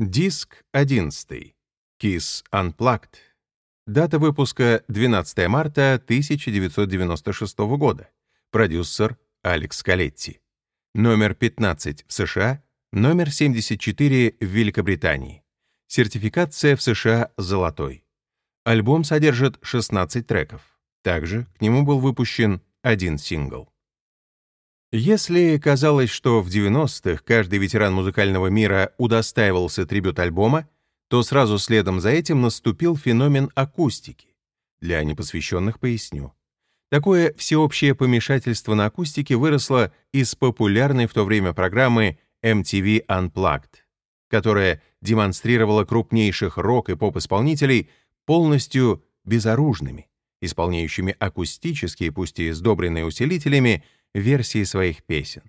Диск 11. Kiss Unplugged. Дата выпуска 12 марта 1996 года. Продюсер Алекс Калетти. Номер 15 в США, номер 74 в Великобритании. Сертификация в США золотой. Альбом содержит 16 треков. Также к нему был выпущен один сингл. Если казалось, что в 90-х каждый ветеран музыкального мира удостаивался трибют-альбома, то сразу следом за этим наступил феномен акустики. Для непосвященных поясню. Такое всеобщее помешательство на акустике выросло из популярной в то время программы MTV Unplugged, которая демонстрировала крупнейших рок- и поп-исполнителей полностью безоружными, исполняющими акустические, пусть и сдобренные усилителями, версии своих песен.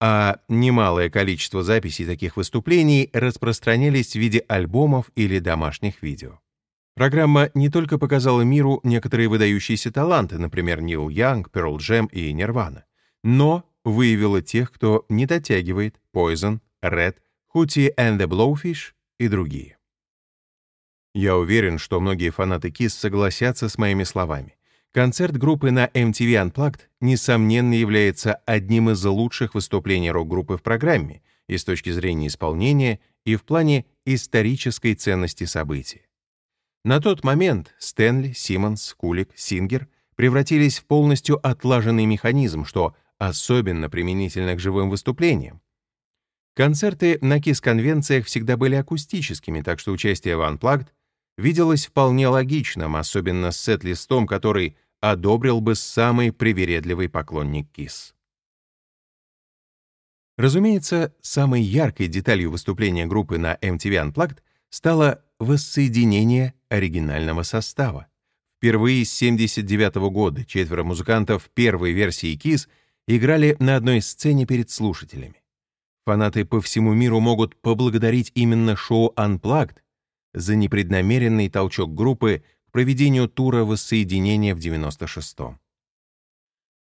А немалое количество записей таких выступлений распространялись в виде альбомов или домашних видео. Программа не только показала миру некоторые выдающиеся таланты, например, Нил Янг, Pearl Jam и Nirvana, но выявила тех, кто не дотягивает, Poison, Red, Hootie and the Blowfish и другие. Я уверен, что многие фанаты KISS согласятся с моими словами. Концерт группы на MTV Unplugged, несомненно, является одним из лучших выступлений рок-группы в программе и с точки зрения исполнения, и в плане исторической ценности события. На тот момент Стэнли, Симмонс, Кулик, Сингер превратились в полностью отлаженный механизм, что особенно применительно к живым выступлениям. Концерты на KISS-конвенциях всегда были акустическими, так что участие в Unplugged виделось вполне логичным, особенно с сет-листом, который одобрил бы самый привередливый поклонник КИС. Разумеется, самой яркой деталью выступления группы на MTV Unplugged стало воссоединение оригинального состава. Впервые с 1979 года четверо музыкантов первой версии KISS играли на одной сцене перед слушателями. Фанаты по всему миру могут поблагодарить именно шоу Unplugged за непреднамеренный толчок группы проведению тура воссоединения в 96-м.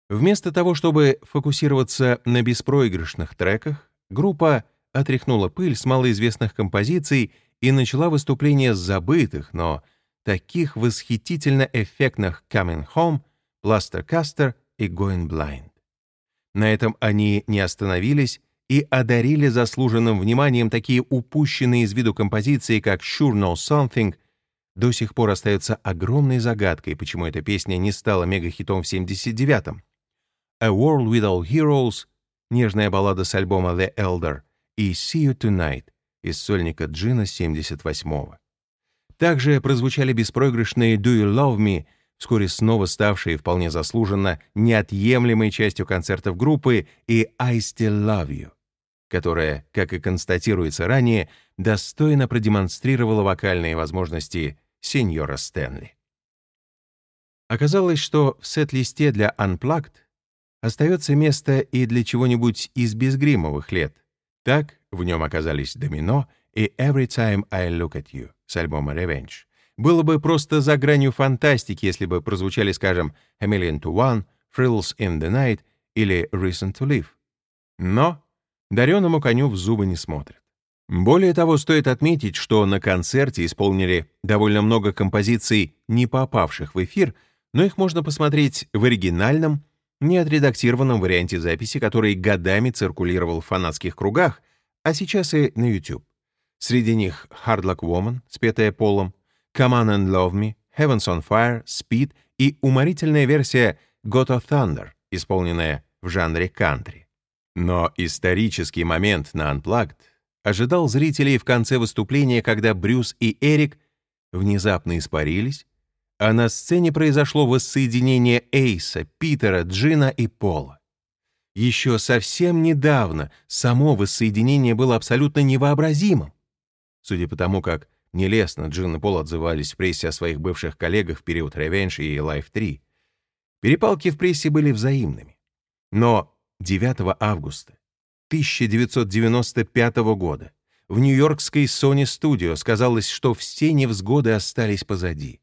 Вместо того, чтобы фокусироваться на беспроигрышных треках, группа отряхнула пыль с малоизвестных композиций и начала выступление с забытых, но таких восхитительно эффектных «Coming Home», «Plaster Caster» и «Going Blind». На этом они не остановились и одарили заслуженным вниманием такие упущенные из виду композиции, как «Sure Know Something», до сих пор остается огромной загадкой, почему эта песня не стала мегахитом в 79-м. «A World Without Heroes», нежная баллада с альбома The Elder, и «See You Tonight» из сольника Джина 78-го. Также прозвучали беспроигрышные «Do You Love Me», вскоре снова ставшие вполне заслуженно неотъемлемой частью концертов группы, и «I Still Love You», которая, как и констатируется ранее, достойно продемонстрировала вокальные возможности сеньора Стэнли. Оказалось, что в сет-листе для Unplugged остается место и для чего-нибудь из безгримовых лет. Так в нем оказались «Домино» и «Every Time I Look at You» с альбома «Revenge». Было бы просто за гранью фантастики, если бы прозвучали, скажем, «A Million to One», «Frills in the Night» или «Reason to Live». Но дареному коню в зубы не смотрят. Более того, стоит отметить, что на концерте исполнили довольно много композиций, не попавших в эфир, но их можно посмотреть в оригинальном, неотредактированном варианте записи, который годами циркулировал в фанатских кругах, а сейчас и на YouTube. Среди них Hard Luck Woman, спетая Полом, Come On and Love Me, Heavens on Fire, Speed и уморительная версия God of Thunder, исполненная в жанре кантри. Но исторический момент на Unplugged ожидал зрителей в конце выступления, когда Брюс и Эрик внезапно испарились, а на сцене произошло воссоединение Эйса, Питера, Джина и Пола. Еще совсем недавно само воссоединение было абсолютно невообразимым. Судя по тому, как нелестно Джин и Пол отзывались в прессе о своих бывших коллегах в период Revenge и Life 3, перепалки в прессе были взаимными. Но 9 августа 1995 года в нью-йоркской Sony Studio сказалось, что все невзгоды остались позади.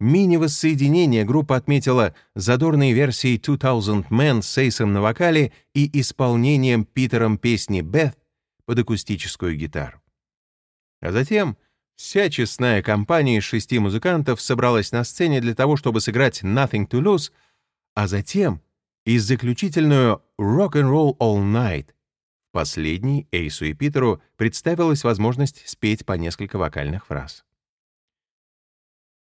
Мини-воссоединение группа отметила задорные версии 2000 Men с Эйсом на вокале и исполнением Питером песни «Beth» под акустическую гитару. А затем вся честная компания из шести музыкантов собралась на сцене для того, чтобы сыграть «Nothing to Lose», а затем и заключительную «Rock and Roll All Night». Последний Эйсу и Питеру представилась возможность спеть по несколько вокальных фраз.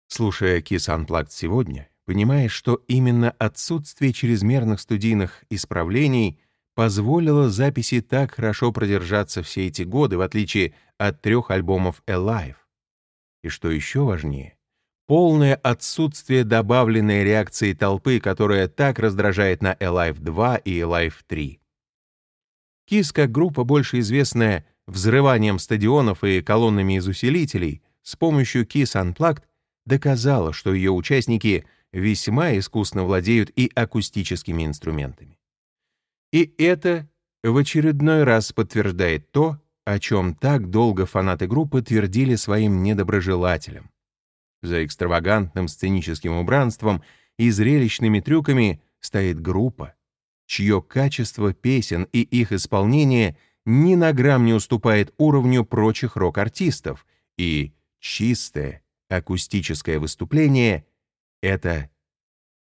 Слушая Kiss Unplugged сегодня, понимаешь, что именно отсутствие чрезмерных студийных исправлений позволило записи так хорошо продержаться все эти годы, в отличие от трех альбомов Alive. И что еще важнее, полное отсутствие добавленной реакции толпы, которая так раздражает на Alive 2 и Alive 3. Kiss как группа, больше известная взрыванием стадионов и колоннами из усилителей, с помощью Kiss Unplugged доказала, что ее участники весьма искусно владеют и акустическими инструментами. И это в очередной раз подтверждает то, о чем так долго фанаты группы твердили своим недоброжелателям. За экстравагантным сценическим убранством и зрелищными трюками стоит группа, чье качество песен и их исполнение ни на грамм не уступает уровню прочих рок-артистов, и чистое акустическое выступление это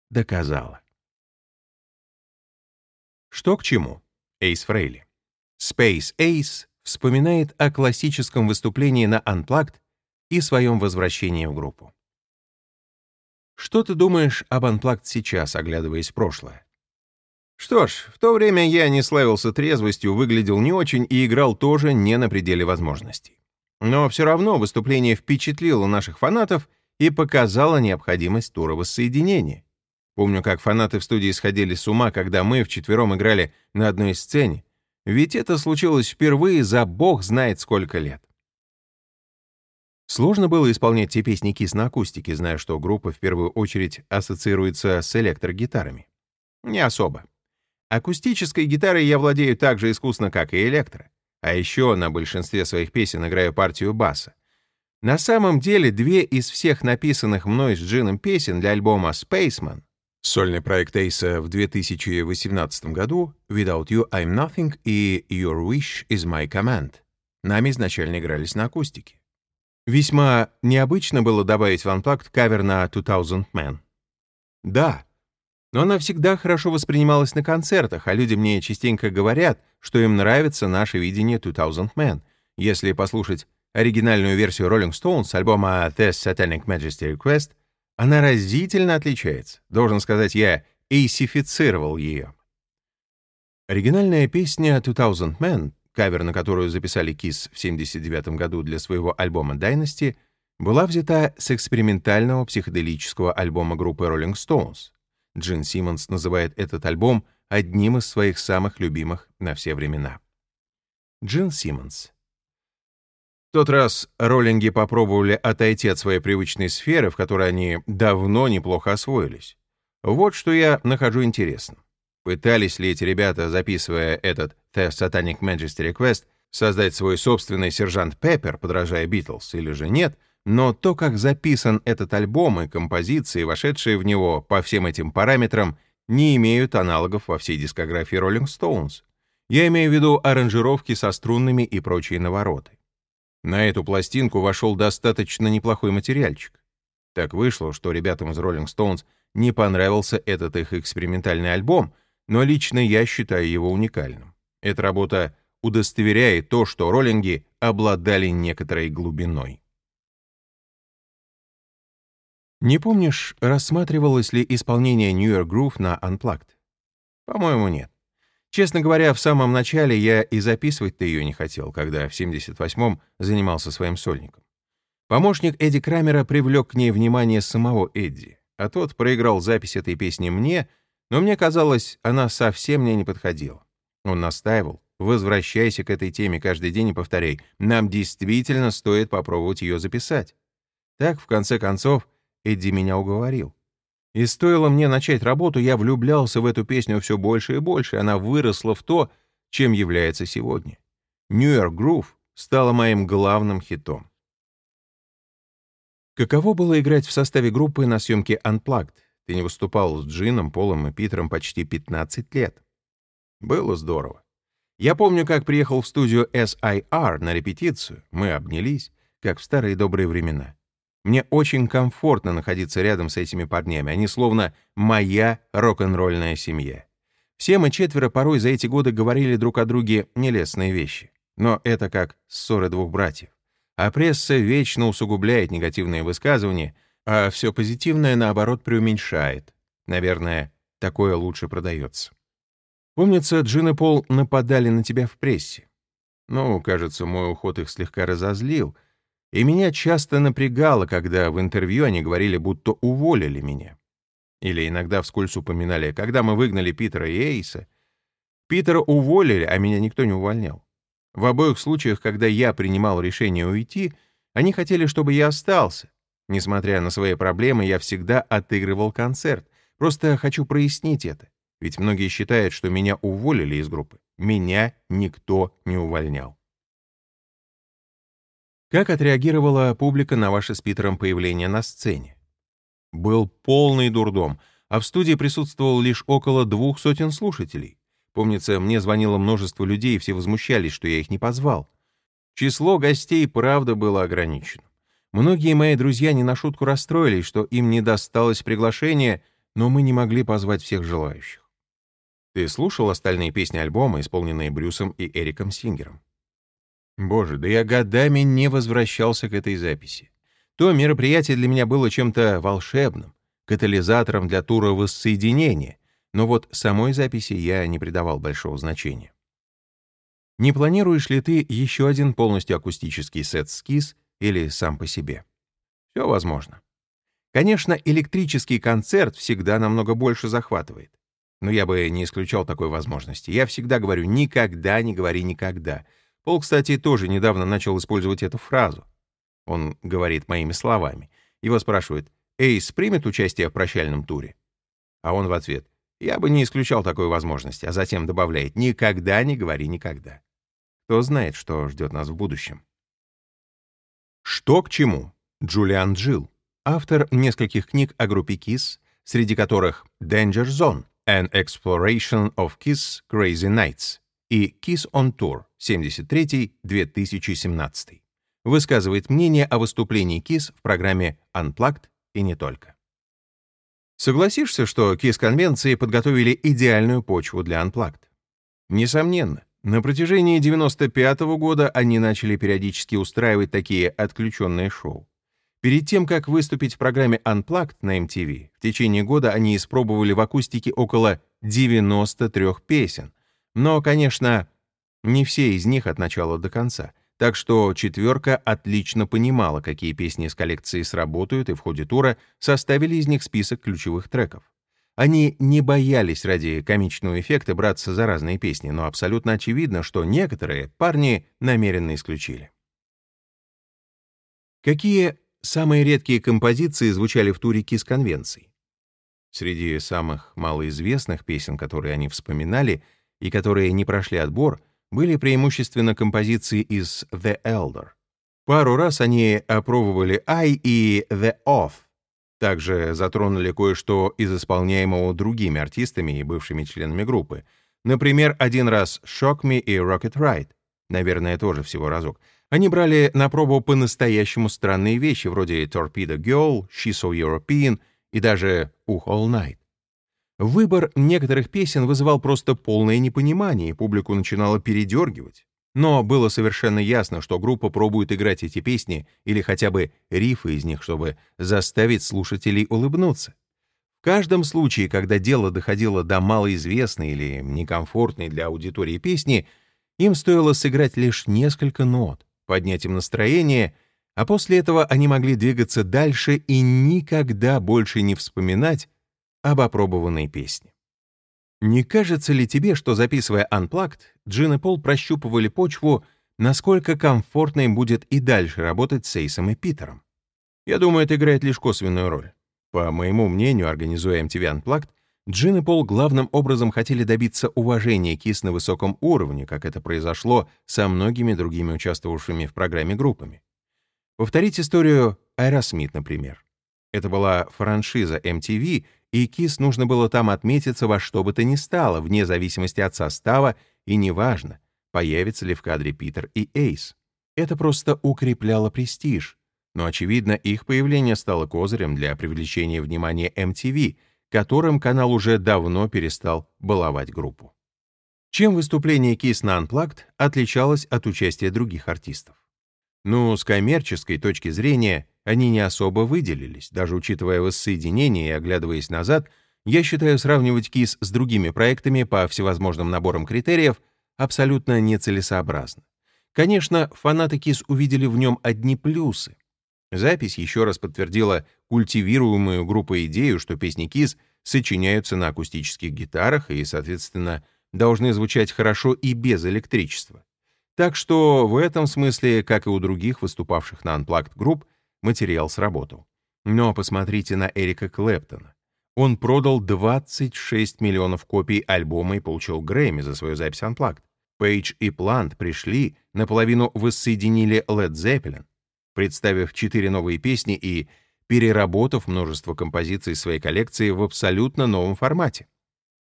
доказало. Что к чему? Эйс Фрейли. Space Ace вспоминает о классическом выступлении на Unplugged и своем возвращении в группу. Что ты думаешь об Unplugged сейчас, оглядываясь в прошлое? Что ж, в то время я не славился трезвостью, выглядел не очень и играл тоже не на пределе возможностей. Но все равно выступление впечатлило наших фанатов и показало необходимость тура воссоединения. Помню, как фанаты в студии сходили с ума, когда мы вчетвером играли на одной сцене, ведь это случилось впервые за бог знает сколько лет. Сложно было исполнять те песни Кис на акустике, зная, что группа в первую очередь ассоциируется с электрогитарами. Не особо. Акустической гитарой я владею так же искусно, как и электро. А еще на большинстве своих песен играю партию баса. На самом деле, две из всех написанных мной с Джином песен для альбома «Spaceman» Сольный проект Эйса в 2018 году «Without You I'm Nothing» и «Your Wish is My Command» нами изначально игрались на акустике. Весьма необычно было добавить в Unplugged кавер на «2000 Men». Да, но она всегда хорошо воспринималась на концертах, а люди мне частенько говорят, что им нравится наше видение «2000 Men». Если послушать оригинальную версию Rolling Stones с альбома «The Satanic Majesty Request», она разительно отличается. Должен сказать, я эйсифицировал ее. Оригинальная песня «2000 Men», кавер на которую записали Kiss в 79 году для своего альбома Dynasty, была взята с экспериментального психоделического альбома группы Rolling Stones. Джин Симмонс называет этот альбом одним из своих самых любимых на все времена. Джин Симмонс тот раз роллинги попробовали отойти от своей привычной сферы, в которой они давно неплохо освоились. Вот что я нахожу интересным. Пытались ли эти ребята, записывая этот The Satanic Majesty Request, создать свой собственный сержант Пеппер, подражая Битлз, или же нет, но то, как записан этот альбом и композиции, вошедшие в него по всем этим параметрам, не имеют аналогов во всей дискографии Rolling Stones. Я имею в виду аранжировки со струнными и прочие навороты. На эту пластинку вошел достаточно неплохой материальчик. Так вышло, что ребятам из Rolling Stones не понравился этот их экспериментальный альбом, но лично я считаю его уникальным. Эта работа удостоверяет то, что роллинги обладали некоторой глубиной. Не помнишь, рассматривалось ли исполнение New York Groove на Unplugged? По-моему, нет. Честно говоря, в самом начале я и записывать-то ее не хотел, когда в 78-м занимался своим сольником. Помощник Эдди Крамера привлек к ней внимание самого Эдди, а тот проиграл запись этой песни мне, но мне казалось, она совсем мне не подходила. Он настаивал, возвращайся к этой теме каждый день и повторяй, нам действительно стоит попробовать ее записать. Так, в конце концов, Эдди меня уговорил. И стоило мне начать работу, я влюблялся в эту песню все больше и больше, она выросла в то, чем является сегодня. New York Groove стала моим главным хитом. Каково было играть в составе группы на съемке Unplugged? Ты не выступал с Джином, Полом и Питером почти 15 лет. Было здорово. Я помню, как приехал в студию SIR на репетицию. Мы обнялись. как в старые добрые времена. Мне очень комфортно находиться рядом с этими парнями. Они словно моя рок-н-ролльная семья. Все мы четверо порой за эти годы говорили друг о друге нелестные вещи. Но это как ссоры двух братьев. А пресса вечно усугубляет негативные высказывания, а все позитивное, наоборот, преуменьшает. Наверное, такое лучше продается. Помнится, Джин и Пол нападали на тебя в прессе. Ну, кажется, мой уход их слегка разозлил, и меня часто напрягало, когда в интервью они говорили, будто уволили меня. Или иногда вскользь упоминали, когда мы выгнали Питера и Эйса. Питера уволили, а меня никто не увольнял. В обоих случаях, когда я принимал решение уйти, они хотели, чтобы я остался. Несмотря на свои проблемы, я всегда отыгрывал концерт. Просто хочу прояснить это. Ведь многие считают, что меня уволили из группы. Меня никто не увольнял. Как отреагировала публика на ваше с Питером появление на сцене? Был полный дурдом, а в студии присутствовало лишь около двух сотен слушателей. Помнится, мне звонило множество людей, и все возмущались, что я их не позвал. Число гостей, правда, было ограничено. Многие мои друзья не на шутку расстроились, что им не досталось приглашение, но мы не могли позвать всех желающих. Ты слушал остальные песни альбома, исполненные Брюсом и Эриком Сингером? Боже, да я годами не возвращался к этой записи. То мероприятие для меня было чем-то волшебным, катализатором для тура воссоединения, но вот самой записи я не придавал большого значения. Не планируешь ли ты еще один полностью акустический сет-скиз или сам по себе? Все возможно. Конечно, электрический концерт всегда намного больше захватывает. Но я бы не исключал такой возможности. Я всегда говорю «никогда не говори никогда». Пол, кстати, тоже недавно начал использовать эту фразу. Он говорит моими словами. Его спрашивают «Эйс примет участие в прощальном туре?» А он в ответ «Я бы не исключал такой возможности», а затем добавляет «Никогда не говори никогда». Кто знает, что ждет нас в будущем. Что к чему? Джулиан Джилл, автор нескольких книг о группе KISS, среди которых «Danger Zone», An Exploration of Kiss Crazy Nights и Kiss on Tour 73-2017. Высказывает мнение о выступлении Kiss в программе Unplugged и не только. Согласишься, что Kiss-конвенции подготовили идеальную почву для Unplugged? Несомненно. На протяжении 95 -го года они начали периодически устраивать такие отключенные шоу. Перед тем, как выступить в программе Unplugged на MTV, в течение года они испробовали в акустике около 93 песен. Но, конечно, не все из них от начала до конца. Так что четверка отлично понимала, какие песни из коллекции сработают, и в ходе тура составили из них список ключевых треков. Они не боялись ради комичного эффекта браться за разные песни, но абсолютно очевидно, что некоторые парни намеренно исключили. Какие Самые редкие композиции звучали в туре Кис конвенций. Среди самых малоизвестных песен, которые они вспоминали и которые не прошли отбор, были преимущественно композиции из The Elder. Пару раз они опробовали I и The Off. Также затронули кое-что из исполняемого другими артистами и бывшими членами группы. Например, один раз Shock Me и Rocket Ride. Наверное, тоже всего разок — они брали на пробу по-настоящему странные вещи, вроде Torpedo Girl, She's So European и даже Uh All Night. Выбор некоторых песен вызывал просто полное непонимание, и публику начинало передергивать. Но было совершенно ясно, что группа пробует играть эти песни или хотя бы рифы из них, чтобы заставить слушателей улыбнуться. В каждом случае, когда дело доходило до малоизвестной или некомфортной для аудитории песни, им стоило сыграть лишь несколько нот, поднять им настроение, а после этого они могли двигаться дальше и никогда больше не вспоминать об опробованной песне. Не кажется ли тебе, что, записывая Unplugged, Джин и Пол прощупывали почву, насколько комфортно им будет и дальше работать с Эйсом и Питером? Я думаю, это играет лишь косвенную роль. По моему мнению, организуя MTV Unplugged, Джин и Пол главным образом хотели добиться уважения Кис на высоком уровне, как это произошло со многими другими участвовавшими в программе группами. Повторить историю Аэросмит, например. Это была франшиза MTV, и Kiss нужно было там отметиться во что бы то ни стало, вне зависимости от состава, и неважно, появится ли в кадре Питер и Эйс. Это просто укрепляло престиж, но, очевидно, их появление стало козырем для привлечения внимания MTV, которым канал уже давно перестал баловать группу. Чем выступление Kiss на Unplugged отличалось от участия других артистов? Ну, с коммерческой точки зрения, они не особо выделились, даже учитывая воссоединение и оглядываясь назад, я считаю сравнивать Kiss с другими проектами по всевозможным наборам критериев абсолютно нецелесообразно. Конечно, фанаты Kiss увидели в нем одни плюсы. Запись еще раз подтвердила культивируемую группой идею, что песни Kiss сочиняются на акустических гитарах и, соответственно, должны звучать хорошо и без электричества. Так что в этом смысле, как и у других выступавших на Unplugged групп, материал сработал. Но посмотрите на Эрика Клэптона. Он продал 26 миллионов копий альбома и получил Грэмми за свою запись Unplugged. Пейдж и Плант пришли, наполовину воссоединили Led Zeppelin представив четыре новые песни и переработав множество композиций своей коллекции в абсолютно новом формате.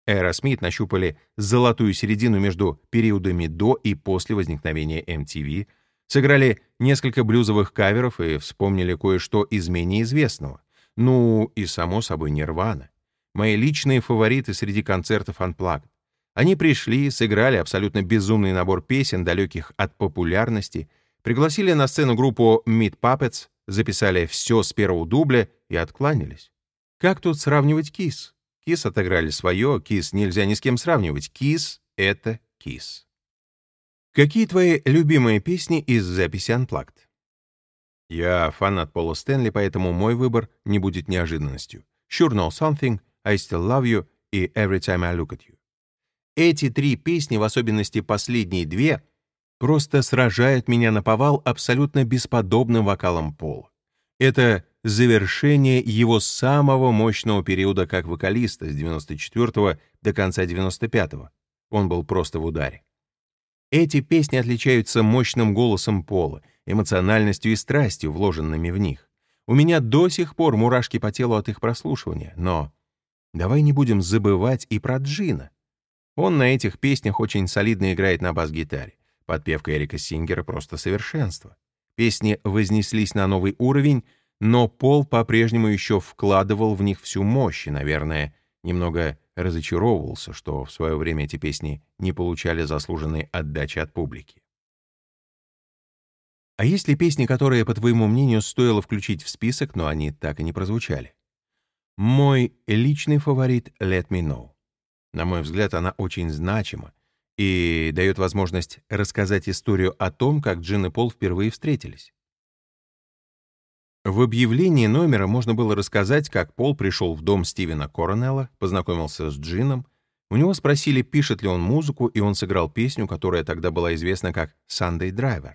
Aerosmith нащупали золотую середину между периодами до и после возникновения MTV, сыграли несколько блюзовых каверов и вспомнили кое-что из менее известного. Ну и, само собой, Нирвана. Мои личные фавориты среди концертов Unplugged. Они пришли, сыграли абсолютно безумный набор песен, далеких от популярности — Пригласили на сцену группу Meat Puppets, записали все с первого дубля и откланялись. Как тут сравнивать Kiss? Kiss отыграли свое, Kiss нельзя ни с кем сравнивать. Kiss — это Kiss. Какие твои любимые песни из записи Unplugged? Я фанат Пола Стэнли, поэтому мой выбор не будет неожиданностью. Sure Know Something, I Still Love You и Every Time I Look at You. Эти три песни, в особенности последние две — просто сражает меня наповал абсолютно бесподобным вокалом Пола. Это завершение его самого мощного периода как вокалиста с 94 до конца 95 -го. Он был просто в ударе. Эти песни отличаются мощным голосом Пола, эмоциональностью и страстью, вложенными в них. У меня до сих пор мурашки по телу от их прослушивания, но давай не будем забывать и про Джина. Он на этих песнях очень солидно играет на бас-гитаре. Подпевка Эрика Сингера просто совершенство. Песни вознеслись на новый уровень, но Пол по-прежнему еще вкладывал в них всю мощь и, наверное, немного разочаровывался, что в свое время эти песни не получали заслуженной отдачи от публики. А есть ли песни, которые, по твоему мнению, стоило включить в список, но они так и не прозвучали? Мой личный фаворит «Let Me Know». На мой взгляд, она очень значима, и дает возможность рассказать историю о том, как Джин и Пол впервые встретились. В объявлении номера можно было рассказать, как Пол пришел в дом Стивена Коронелла, познакомился с Джином, у него спросили, пишет ли он музыку, и он сыграл песню, которая тогда была известна как «Sunday Driver».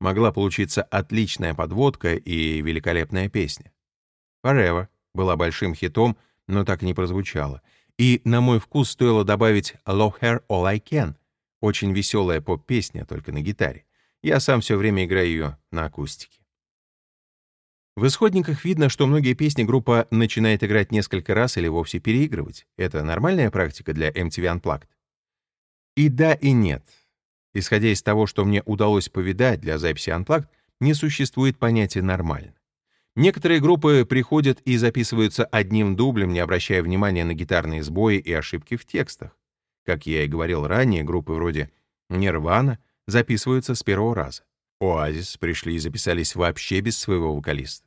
Могла получиться отличная подводка и великолепная песня. «Forever» была большим хитом, но так и не прозвучала — и, на мой вкус, стоило добавить «Love Her All I Can» — очень веселая поп-песня, только на гитаре. Я сам все время играю ее на акустике. В исходниках видно, что многие песни группа начинает играть несколько раз или вовсе переигрывать. Это нормальная практика для MTV Unplugged? И да, и нет. Исходя из того, что мне удалось повидать для записи Unplugged, не существует понятия «нормально». Некоторые группы приходят и записываются одним дублем, не обращая внимания на гитарные сбои и ошибки в текстах. Как я и говорил ранее, группы вроде Nirvana записываются с первого раза. Oasis пришли и записались вообще без своего вокалиста.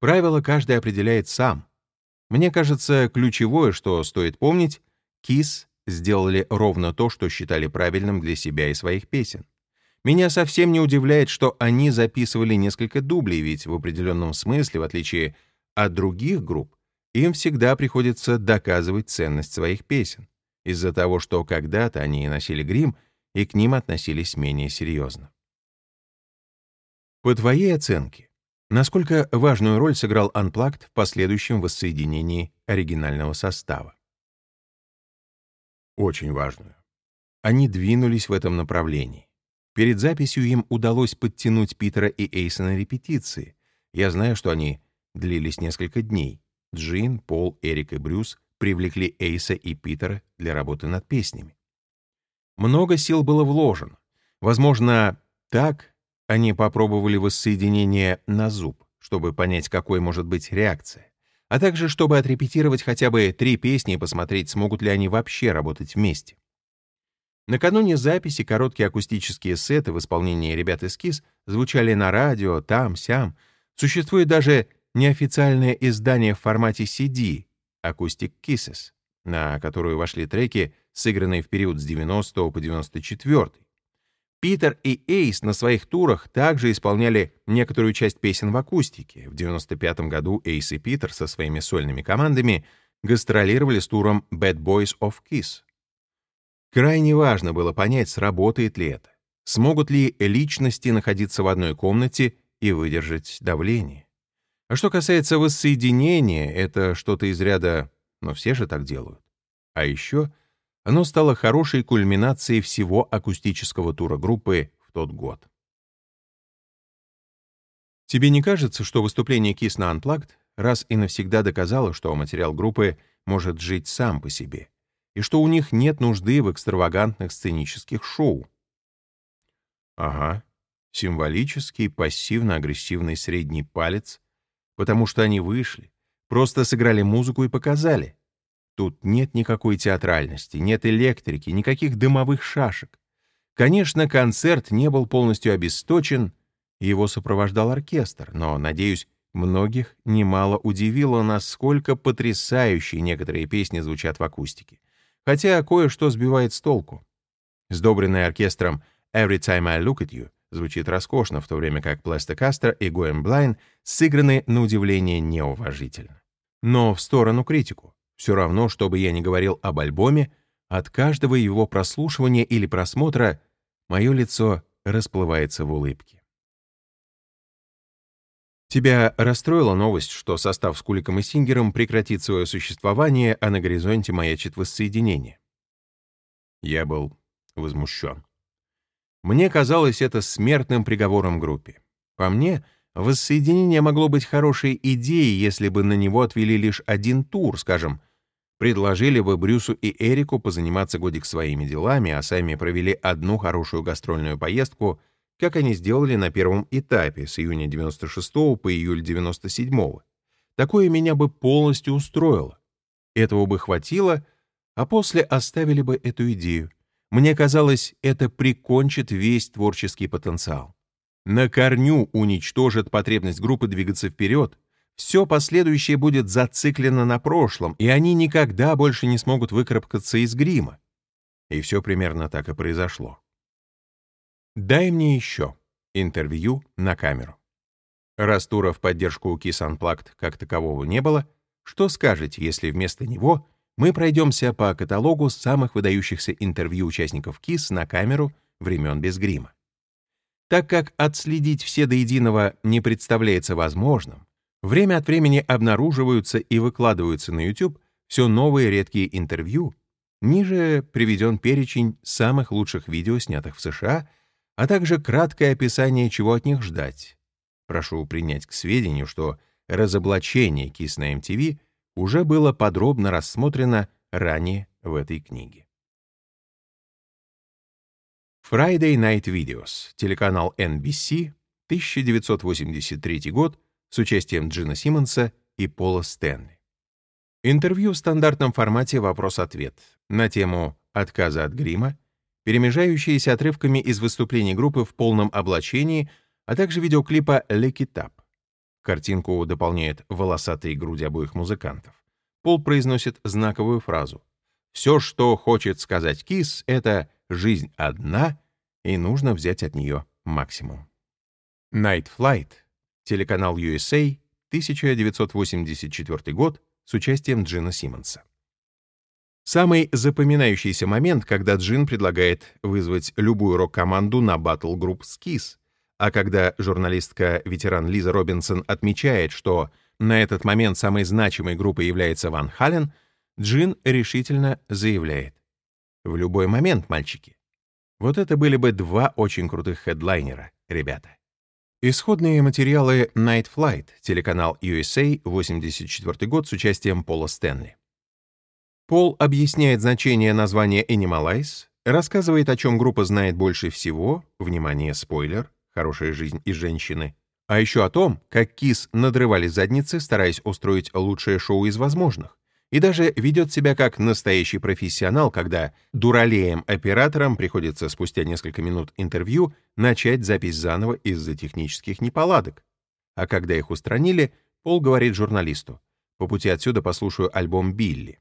Правила каждый определяет сам. Мне кажется, ключевое, что стоит помнить, Kiss сделали ровно то, что считали правильным для себя и своих песен. Меня совсем не удивляет, что они записывали несколько дублей, ведь в определенном смысле, в отличие от других групп, им всегда приходится доказывать ценность своих песен, из-за того, что когда-то они носили грим и к ним относились менее серьезно. По твоей оценке, насколько важную роль сыграл Unplugged в последующем воссоединении оригинального состава? Очень важную. Они двинулись в этом направлении. Перед записью им удалось подтянуть Питера и Эйса на репетиции. Я знаю, что они длились несколько дней. Джин, Пол, Эрик и Брюс привлекли Эйса и Питера для работы над песнями. Много сил было вложено. Возможно, так они попробовали воссоединение на зуб, чтобы понять, какой может быть реакция, а также чтобы отрепетировать хотя бы три песни и посмотреть, смогут ли они вообще работать вместе. Накануне записи короткие акустические сеты в исполнении ребят из KISS звучали на радио, там, сям. Существует даже неофициальное издание в формате CD Acoustic Kisses, на которую вошли треки, сыгранные в период с 90 по 94. Питер и Эйс на своих турах также исполняли некоторую часть песен в акустике. В 95 году Эйс и Питер со своими сольными командами гастролировали с туром Bad Boys of Kiss. Крайне важно было понять, сработает ли это. Смогут ли личности находиться в одной комнате и выдержать давление. А что касается воссоединения, это что-то из ряда «но все же так делают». А еще оно стало хорошей кульминацией всего акустического тура группы в тот год. Тебе не кажется, что выступление Kiss на Unplugged раз и навсегда доказало, что материал группы может жить сам по себе, и что у них нет нужды в экстравагантных сценических шоу? Ага, символический пассивно-агрессивный средний палец, потому что они вышли, просто сыграли музыку и показали. Тут нет никакой театральности, нет электрики, никаких дымовых шашек. Конечно, концерт не был полностью обесточен, его сопровождал оркестр, но, надеюсь, многих немало удивило, насколько потрясающие некоторые песни звучат в акустике. Хотя кое-что сбивает с толку. Сдобренный оркестром «Every Time I Look at You» звучит роскошно, в то время как «Пластикастер» и «Going Blind» сыграны, на удивление, неуважительно. Но в сторону критику. Все равно, что бы я ни говорил об альбоме, от каждого его прослушивания или просмотра мое лицо расплывается в улыбке. Тебя расстроила новость, что состав с Куликом и Сингером прекратит свое существование, а на горизонте маячит воссоединение? Я был возмущен. Мне казалось это смертным приговором группе. По мне, воссоединение могло быть хорошей идеей, если бы на него отвели лишь один тур, скажем, предложили бы Брюсу и Эрику позаниматься годик своими делами, а сами провели одну хорошую гастрольную поездку, как они сделали на первом этапе с июня 96 по июль 97 -го. Такое меня бы полностью устроило. Этого бы хватило, а после оставили бы эту идею. Мне казалось, это прикончит весь творческий потенциал. На корню уничтожит потребность группы двигаться вперед, все последующее будет зациклено на прошлом, и они никогда больше не смогут выкарабкаться из грима. И все примерно так и произошло. «Дай мне еще» — интервью на камеру. Раз тура в поддержку Kiss Unplugged как такового не было, что скажете, если вместо него мы пройдемся по каталогу самых выдающихся интервью участников KISS на камеру времен без грима? Так как отследить все до единого не представляется возможным, Время от времени обнаруживаются и выкладываются на YouTube все новые редкие интервью. Ниже приведен перечень самых лучших видео, снятых в США, а также краткое описание, чего от них ждать. Прошу принять к сведению, что разоблачение KISS на MTV уже было подробно рассмотрено ранее в этой книге. Friday Night Videos, телеканал NBC, 1983 год, с участием Джина Симмонса и Пола Стэнли. Интервью в стандартном формате «Вопрос-ответ» на тему «Отказа от грима», перемежающиеся отрывками из выступлений группы в полном облачении, а также видеоклипа «Lick It Up». Картинку дополняет волосатые груди обоих музыкантов. Пол произносит знаковую фразу. «Все, что хочет сказать Kiss, это «жизнь одна», и нужно взять от нее максимум». Night Flight телеканал USA, 1984 год, с участием Джина Симмонса. Самый запоминающийся момент, когда Джин предлагает вызвать любую рок-команду на батл групп с Kiss, а когда журналистка-ветеран Лиза Робинсон отмечает, что на этот момент самой значимой группой является Ван Хален, Джин решительно заявляет «В любой момент, мальчики». Вот это были бы два очень крутых хедлайнера, ребята. Исходные материалы Night Flight, телеканал USA, 84 год с участием Пола Стэнли. Пол объясняет значение названия Animalize, рассказывает, о чем группа знает больше всего, внимание, спойлер, «Хорошая жизнь и женщины», а еще о том, как Кис надрывали задницы, стараясь устроить лучшее шоу из возможных, и даже ведет себя как настоящий профессионал, когда дуралеем-операторам приходится спустя несколько минут интервью начать запись заново из-за технических неполадок. А когда их устранили, Пол говорит журналисту, по пути отсюда послушаю альбом Билли.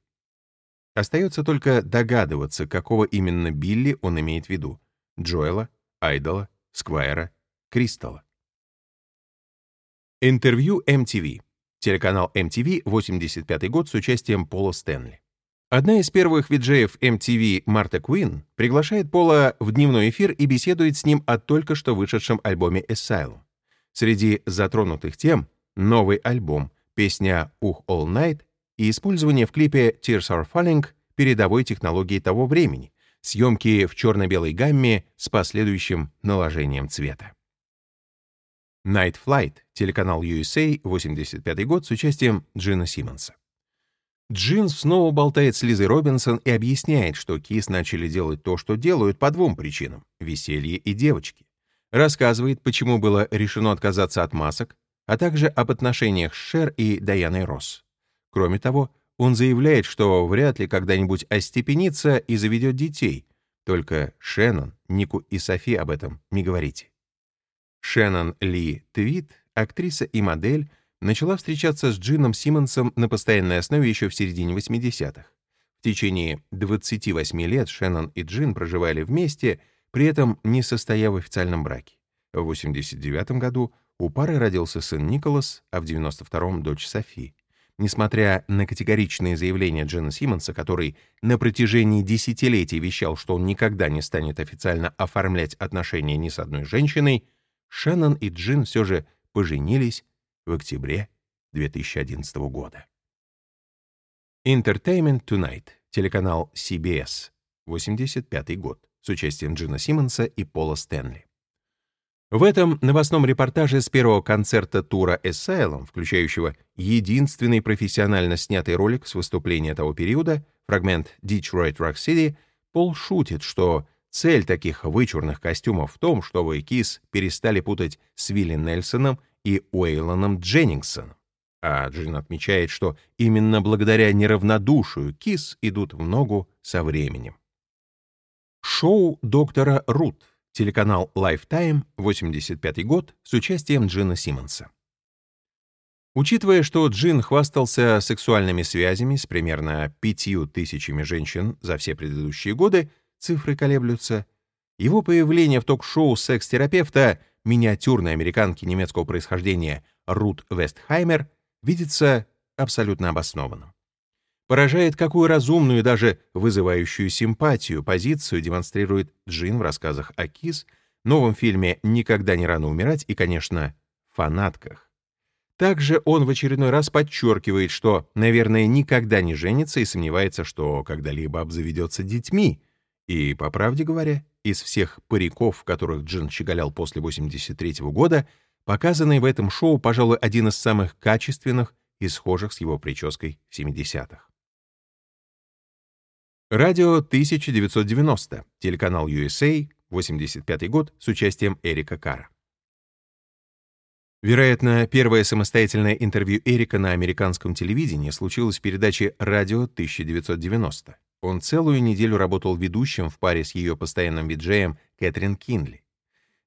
Остается только догадываться, какого именно Билли он имеет в виду — Джоэла, Айдола, Сквайра, Кристалла. Интервью MTV. Телеканал MTV, 85 год, с участием Пола Стэнли. Одна из первых виджеев MTV, Марта Куин, приглашает Пола в дневной эфир и беседует с ним о только что вышедшем альбоме Asylum. Среди затронутых тем — новый альбом, песня «Ух All Night» и использование в клипе «Tears Are Falling» передовой технологии того времени, съемки в черно-белой гамме с последующим наложением цвета. Night Flight, телеканал USA, 85 год, с участием Джина Симмонса. Джин снова болтает с Лизой Робинсон и объясняет, что Кис начали делать то, что делают, по двум причинам — веселье и девочки. Рассказывает, почему было решено отказаться от масок, а также об отношениях с Шер и Даяной Росс. Кроме того, он заявляет, что вряд ли когда-нибудь остепенится и заведет детей, только Шеннон, Нику и Софи об этом не говорите. Шеннон Ли Твит, актриса и модель, начала встречаться с Джином Симмонсом на постоянной основе еще в середине 80-х. В течение 28 лет Шеннон и Джин проживали вместе, при этом не состояв в официальном браке. В 89 году у пары родился сын Николас, а в 92-м — дочь Софи. Несмотря на категоричные заявления Джина Симмонса, который на протяжении десятилетий вещал, что он никогда не станет официально оформлять отношения ни с одной женщиной, Шеннон и Джин все же поженились в октябре 2011 года. Entertainment Tonight, телеканал CBS, 85 год, с участием Джина Симмонса и Пола Стэнли. В этом новостном репортаже с первого концерта тура Asylum, включающего единственный профессионально снятый ролик с выступления того периода, фрагмент Detroit Rock City, Пол шутит, что цель таких вычурных костюмов в том, чтобы Кис перестали путать с Вилли Нельсоном и Уэйлоном Дженнингсоном. А Джин отмечает, что именно благодаря неравнодушию Кис идут в ногу со временем. Шоу доктора Рут Телеканал Lifetime, 85 год, с участием Джина Симмонса. Учитывая, что Джин хвастался сексуальными связями с примерно пятью тысячами женщин за все предыдущие годы, цифры колеблются, его появление в ток-шоу секс-терапевта миниатюрной американки немецкого происхождения Рут Вестхаймер видится абсолютно обоснованным. Поражает, какую разумную и даже вызывающую симпатию позицию демонстрирует Джин в рассказах о Кис, новом фильме «Никогда не рано умирать» и, конечно, «Фанатках». Также он в очередной раз подчеркивает, что, наверное, никогда не женится и сомневается, что когда-либо обзаведется детьми. И, по правде говоря, из всех париков, в которых Джин щеголял после 83 -го года, показанный в этом шоу, пожалуй, один из самых качественных и схожих с его прической в 70-х. Радио 1990, телеканал USA, 85 год, с участием Эрика Кара. Вероятно, первое самостоятельное интервью Эрика на американском телевидении случилось в передаче «Радио 1990». Он целую неделю работал ведущим в паре с ее постоянным виджеем Кэтрин Кинли.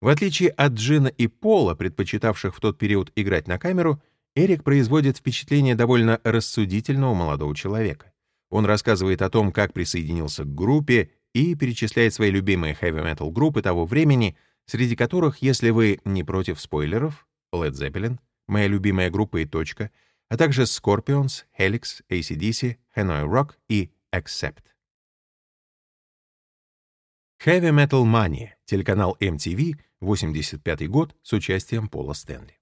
В отличие от Джина и Пола, предпочитавших в тот период играть на камеру, Эрик производит впечатление довольно рассудительного молодого человека. Он рассказывает о том, как присоединился к группе и перечисляет свои любимые хэви-метал группы того времени, среди которых, если вы не против спойлеров, Led Zeppelin, моя любимая группа и точка, а также Scorpions, Helix, ACDC, Hanoi Rock и Accept. Heavy Metal Mania, телеканал MTV, 85 год, с участием Пола Стэнли.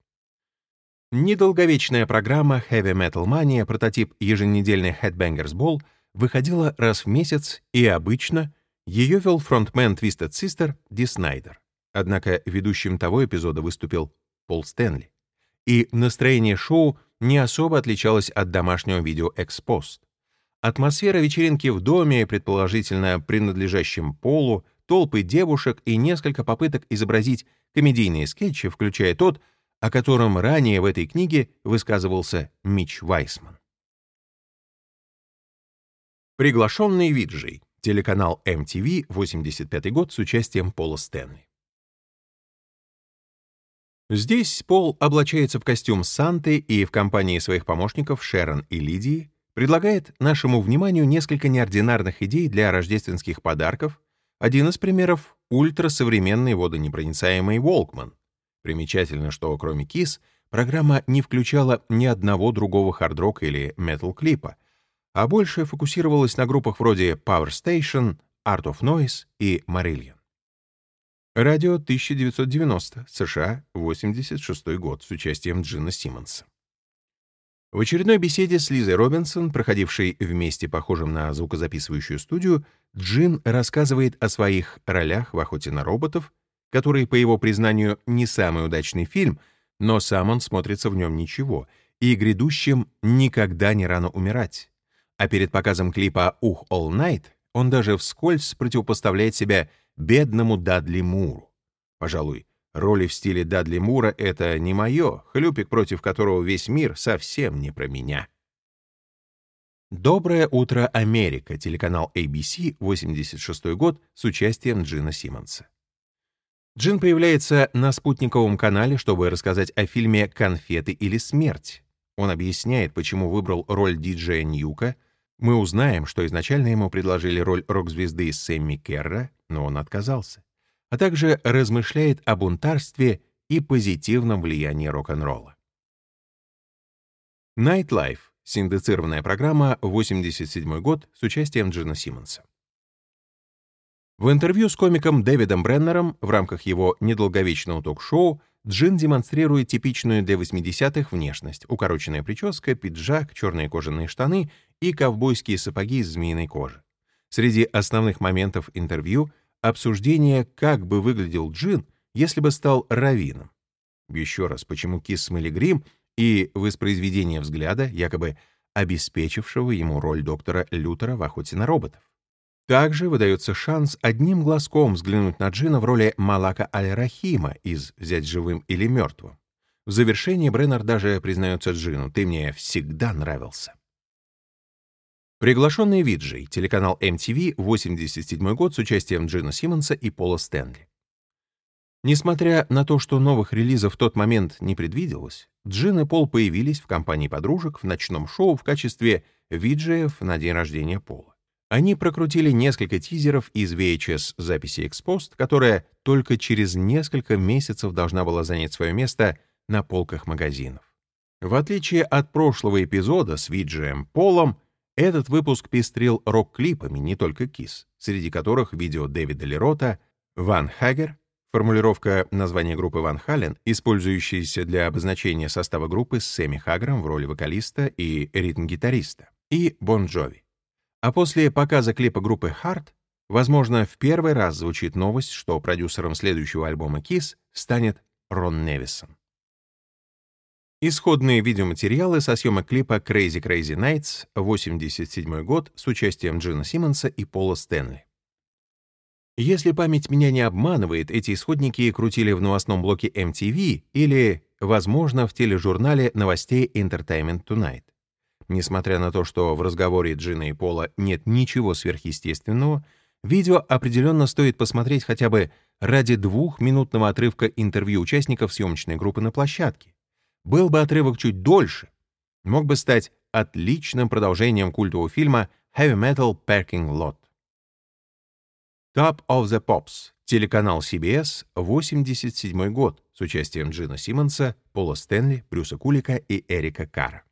Недолговечная программа Heavy Metal Mania, прототип еженедельный Headbangers Ball, выходила раз в месяц, и обычно ее вел фронтмен Twisted Sister Ди Снайдер. Однако ведущим того эпизода выступил Пол Стэнли. И настроение шоу не особо отличалось от домашнего видео «Экспост». Атмосфера вечеринки в доме, предположительно принадлежащем Полу, толпы девушек и несколько попыток изобразить комедийные скетчи, включая тот, о котором ранее в этой книге высказывался Мич Вайсман. Приглашенный Виджей. Телеканал MTV, 85 год, с участием Пола Стэнли. Здесь Пол облачается в костюм Санты и в компании своих помощников Шерон и Лидии предлагает нашему вниманию несколько неординарных идей для рождественских подарков. Один из примеров — ультрасовременный водонепроницаемый Walkman. Примечательно, что кроме KISS программа не включала ни одного другого хард-рок или метал-клипа, а больше фокусировалась на группах вроде Power Station, Art of Noise и Marillion. Радио 1990, США, 86 год, с участием Джина Симмонса. В очередной беседе с Лизой Робинсон, проходившей вместе похожим на звукозаписывающую студию, Джин рассказывает о своих ролях в «Охоте на роботов», который, по его признанию, не самый удачный фильм, но сам он смотрится в нем ничего, и грядущем «Никогда не рано умирать», а перед показом клипа «Ух, All Night» он даже вскользь противопоставляет себя бедному Дадли Муру. Пожалуй, роли в стиле Дадли Мура — это не мое, хлюпик, против которого весь мир совсем не про меня. «Доброе утро, Америка», телеканал ABC, 86 год, с участием Джина Симмонса. Джин появляется на спутниковом канале, чтобы рассказать о фильме «Конфеты или смерть». Он объясняет, почему выбрал роль диджея Ньюка — мы узнаем, что изначально ему предложили роль рок-звезды Сэмми Керра, но он отказался, а также размышляет о бунтарстве и позитивном влиянии рок-н-ролла. Nightlife — синдицированная программа, 87 год, с участием Джина Симмонса. В интервью с комиком Дэвидом Бреннером в рамках его недолговечного ток-шоу Джин демонстрирует типичную для 80-х внешность. Укороченная прическа, пиджак, черные кожаные штаны и ковбойские сапоги из змеиной кожи. Среди основных моментов интервью — обсуждение, как бы выглядел Джин, если бы стал раввином. Еще раз, почему Кис смыли грим и воспроизведение взгляда, якобы обеспечившего ему роль доктора Лютера в «Охоте на роботов». Также выдается шанс одним глазком взглянуть на Джина в роли Малака Аль-Рахима из «Взять живым или мертвым». В завершении Бреннер даже признается Джину «Ты мне всегда нравился». Приглашенный Виджей, телеканал MTV, 87 год с участием Джина Симмонса и Пола Стэнли. Несмотря на то, что новых релизов в тот момент не предвиделось, Джин и Пол появились в компании подружек в ночном шоу в качестве виджеев на день рождения Пола. Они прокрутили несколько тизеров из VHS записи Expost, которая только через несколько месяцев должна была занять свое место на полках магазинов. В отличие от прошлого эпизода с Виджием Полом, этот выпуск пестрил рок-клипами, не только Кис, среди которых видео Дэвида Лерота, Ван Хагер, формулировка названия группы Ван Хален, использующаяся для обозначения состава группы с Сэмми Хагером в роли вокалиста и ритм-гитариста, и Бон Джови. А после показа клипа группы Heart, возможно, в первый раз звучит новость, что продюсером следующего альбома Kiss станет Рон Невисон. Исходные видеоматериалы со съемок клипа Crazy Crazy Nights, 87 год, с участием Джина Симмонса и Пола Стэнли. Если память меня не обманывает, эти исходники крутили в новостном блоке MTV или, возможно, в тележурнале новостей Entertainment Tonight. Несмотря на то, что в разговоре Джина и Пола нет ничего сверхъестественного, видео определенно стоит посмотреть хотя бы ради двухминутного отрывка интервью участников съемочной группы на площадке. Был бы отрывок чуть дольше, мог бы стать отличным продолжением культового фильма Heavy Metal Parking Lot. Top of the Pops, телеканал CBS, 87 год, с участием Джина Симмонса, Пола Стэнли, Брюса Кулика и Эрика Карра.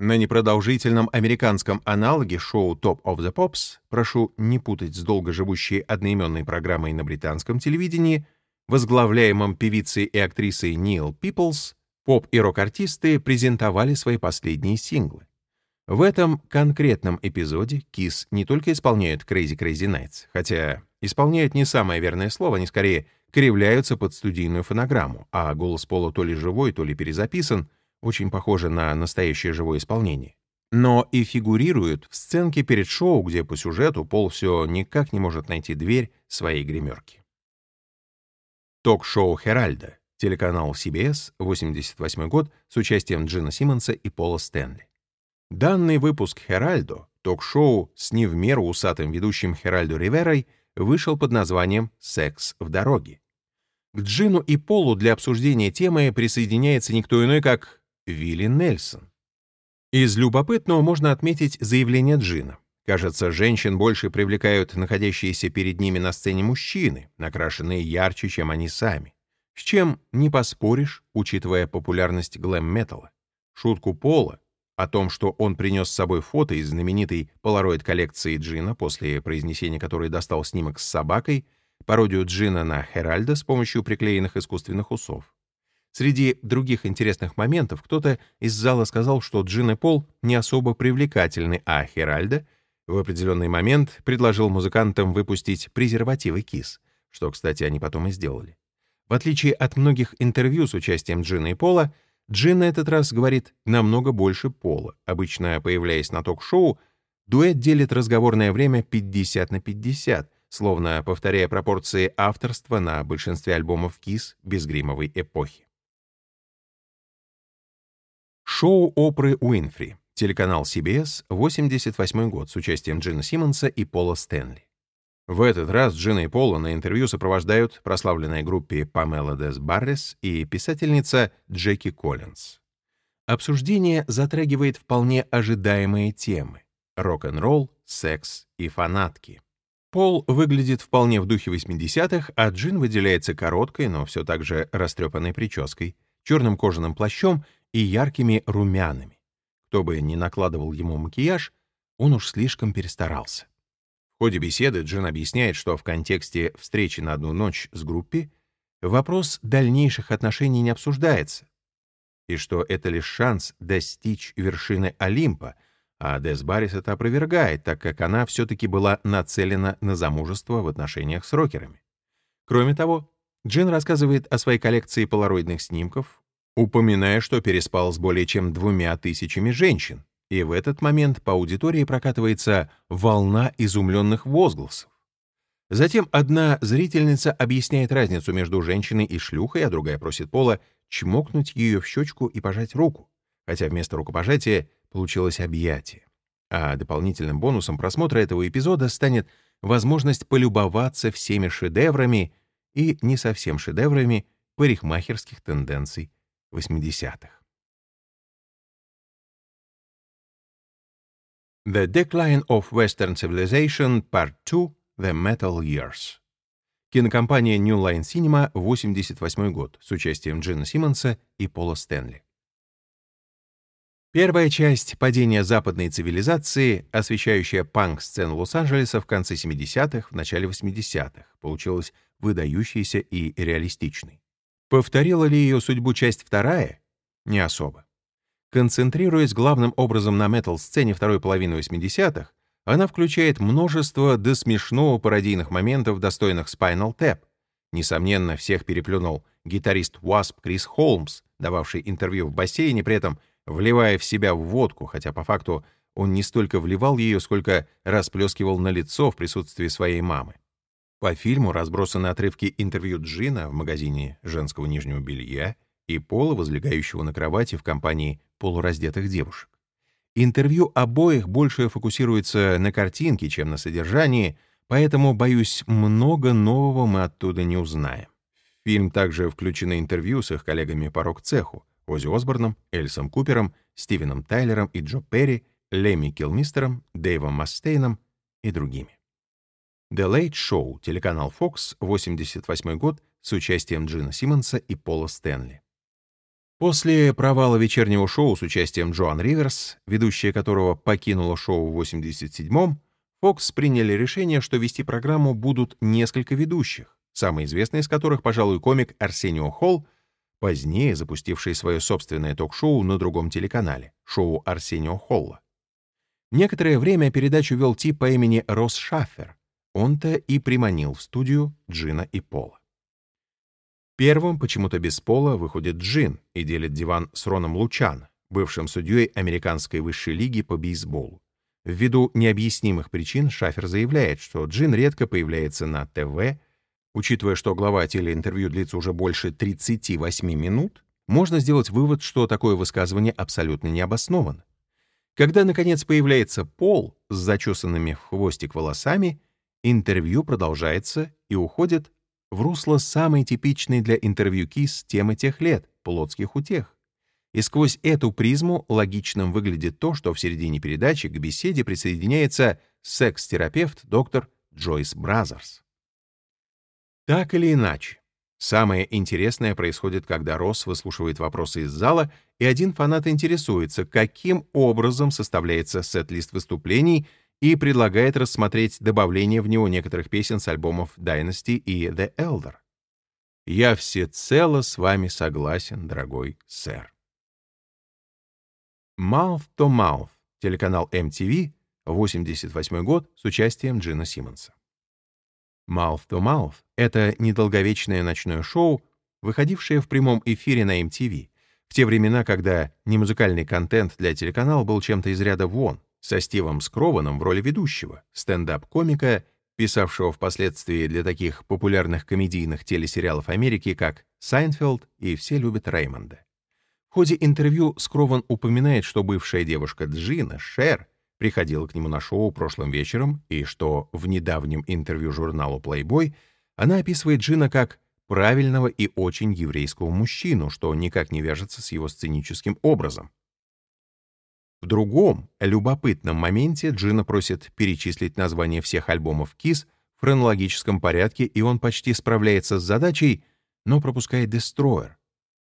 На непродолжительном американском аналоге шоу Top of the Pops, прошу не путать с долгоживущей одноименной программой на британском телевидении, возглавляемом певицей и актрисой Нил Пиплс, поп и рок-артисты презентовали свои последние синглы. В этом конкретном эпизоде Kiss не только исполняют Crazy Crazy Nights, хотя исполняют не самое верное слово, они скорее кривляются под студийную фонограмму, а голос Пола то ли живой, то ли перезаписан — очень похоже на настоящее живое исполнение. Но и фигурирует в сценке перед шоу, где по сюжету Пол все никак не может найти дверь своей гримерки. Ток-шоу «Херальда», телеканал CBS, 88 год, с участием Джина Симмонса и Пола Стэнли. Данный выпуск «Херальдо», ток-шоу с не в меру усатым ведущим Херальдо Риверой, вышел под названием «Секс в дороге». К Джину и Полу для обсуждения темы присоединяется никто иной, как Вилли Нельсон. Из любопытного можно отметить заявление Джина. Кажется, женщин больше привлекают находящиеся перед ними на сцене мужчины, накрашенные ярче, чем они сами. С чем не поспоришь, учитывая популярность глэм-металла. Шутку Пола о том, что он принес с собой фото из знаменитой полароид-коллекции Джина, после произнесения которой достал снимок с собакой, пародию Джина на Херальда с помощью приклеенных искусственных усов. Среди других интересных моментов кто-то из зала сказал, что Джин и Пол не особо привлекательны, а Херальда в определенный момент предложил музыкантам выпустить презервативы КИС, что, кстати, они потом и сделали. В отличие от многих интервью с участием Джина и Пола, Джин на этот раз говорит намного больше Пола. Обычно, появляясь на ток-шоу, дуэт делит разговорное время 50 на 50, словно повторяя пропорции авторства на большинстве альбомов Кис безгримовой эпохи. Шоу Опры Уинфри. Телеканал CBS, 88 год, с участием Джина Симмонса и Пола Стэнли. В этот раз Джина и Пола на интервью сопровождают прославленной группе Памела Дес Баррес и писательница Джеки Коллинз. Обсуждение затрагивает вполне ожидаемые темы — рок-н-ролл, секс и фанатки. Пол выглядит вполне в духе 80-х, а Джин выделяется короткой, но все так же растрепанной прической, черным кожаным плащом и яркими румянами. Кто бы ни накладывал ему макияж, он уж слишком перестарался. В ходе беседы Джин объясняет, что в контексте встречи на одну ночь с группой вопрос дальнейших отношений не обсуждается, и что это лишь шанс достичь вершины Олимпа, а Дес Баррис это опровергает, так как она все-таки была нацелена на замужество в отношениях с рокерами. Кроме того, Джин рассказывает о своей коллекции полароидных снимков, упоминая, что переспал с более чем двумя тысячами женщин, и в этот момент по аудитории прокатывается волна изумленных возгласов. Затем одна зрительница объясняет разницу между женщиной и шлюхой, а другая просит Пола чмокнуть ее в щечку и пожать руку, хотя вместо рукопожатия получилось объятие. А дополнительным бонусом просмотра этого эпизода станет возможность полюбоваться всеми шедеврами и не совсем шедеврами парикмахерских тенденций 80-х. The Decline of Western Civilization Part 2 The Metal Years. Кинокомпания New Line Cinema, 88 год, с участием Джина Симмонса и Пола Стэнли. Первая часть падения западной цивилизации, освещающая панк-сцену Лос-Анджелеса в конце 70-х, в начале 80-х, получилась выдающейся и реалистичной. Повторила ли ее судьбу часть вторая? Не особо. Концентрируясь главным образом на метал-сцене второй половины 80-х, она включает множество до смешного пародийных моментов, достойных Spinal Tap. Несомненно, всех переплюнул гитарист Wasp Крис Холмс, дававший интервью в бассейне, при этом вливая в себя водку, хотя по факту он не столько вливал ее, сколько расплескивал на лицо в присутствии своей мамы. По фильму разбросаны отрывки интервью Джина в магазине женского нижнего белья и Пола, возлегающего на кровати в компании полураздетых девушек. Интервью обоих больше фокусируется на картинке, чем на содержании, поэтому, боюсь, много нового мы оттуда не узнаем. В фильм также включены интервью с их коллегами по рок-цеху Ози Осборном, Эльсом Купером, Стивеном Тайлером и Джо Перри, Лемми Килмистером, Дэйвом Мастейном и другими. The Late Show, телеканал Fox, 88 год, с участием Джина Симмонса и Пола Стэнли. После провала вечернего шоу с участием Джоан Риверс, ведущая которого покинула шоу в 87-м, Fox приняли решение, что вести программу будут несколько ведущих, самый известный из которых, пожалуй, комик Арсенио Холл, позднее запустивший свое собственное ток-шоу на другом телеканале, шоу Арсенио Холла. Некоторое время передачу вел тип по имени Росс Шаффер. Он-то и приманил в студию Джина и Пола. Первым почему-то без пола выходит Джин и делит диван с Роном Лучан, бывшим судьей Американской высшей лиги по бейсболу. Ввиду необъяснимых причин Шафер заявляет, что Джин редко появляется на ТВ, Учитывая, что глава телеинтервью длится уже больше 38 минут, можно сделать вывод, что такое высказывание абсолютно необосновано. Когда, наконец, появляется Пол с зачесанными в хвостик волосами, интервью продолжается и уходит в русло самой типичной для интервью Kiss темы тех лет — плотских утех. И сквозь эту призму логичным выглядит то, что в середине передачи к беседе присоединяется секс-терапевт доктор Джойс Бразерс. Так или иначе, самое интересное происходит, когда Росс выслушивает вопросы из зала, и один фанат интересуется, каким образом составляется сет-лист выступлений и предлагает рассмотреть добавление в него некоторых песен с альбомов Dynasty и The Elder. Я всецело с вами согласен, дорогой сэр. Mouth to Mouth, телеканал MTV, 88 год, с участием Джина Симмонса. Mouth to Mouth — это недолговечное ночное шоу, выходившее в прямом эфире на MTV, в те времена, когда немузыкальный контент для телеканала был чем-то из ряда вон, со Стивом Скрованом в роли ведущего, стендап-комика, писавшего впоследствии для таких популярных комедийных телесериалов Америки, как «Сайнфелд» и «Все любят Реймонда». В ходе интервью Скрован упоминает, что бывшая девушка Джина, Шер, приходила к нему на шоу прошлым вечером, и что в недавнем интервью журналу Playboy она описывает Джина как правильного и очень еврейского мужчину, что никак не вяжется с его сценическим образом. В другом, любопытном моменте Джина просит перечислить названия всех альбомов Kiss в хронологическом порядке, и он почти справляется с задачей, но пропускает Destroyer.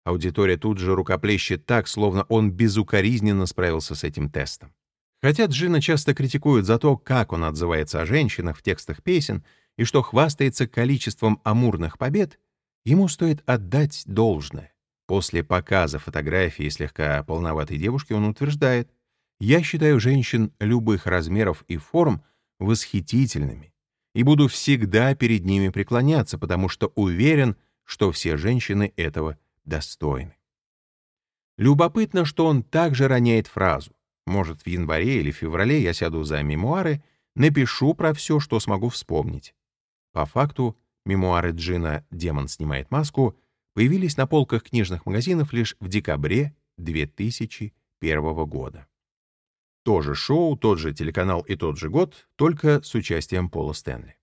Аудитория тут же рукоплещет так, словно он безукоризненно справился с этим тестом. Хотя Джина часто критикуют за то, как он отзывается о женщинах в текстах песен и что хвастается количеством амурных побед, ему стоит отдать должное. После показа фотографии слегка полноватой девушки он утверждает, я считаю женщин любых размеров и форм восхитительными и буду всегда перед ними преклоняться, потому что уверен, что все женщины этого достойны. Любопытно, что он также роняет фразу «Может, в январе или феврале я сяду за мемуары, напишу про все, что смогу вспомнить». По факту, мемуары Джина «Демон снимает маску» появились на полках книжных магазинов лишь в декабре 2001 года. То же шоу, тот же телеканал и тот же год, только с участием Пола Стэнли.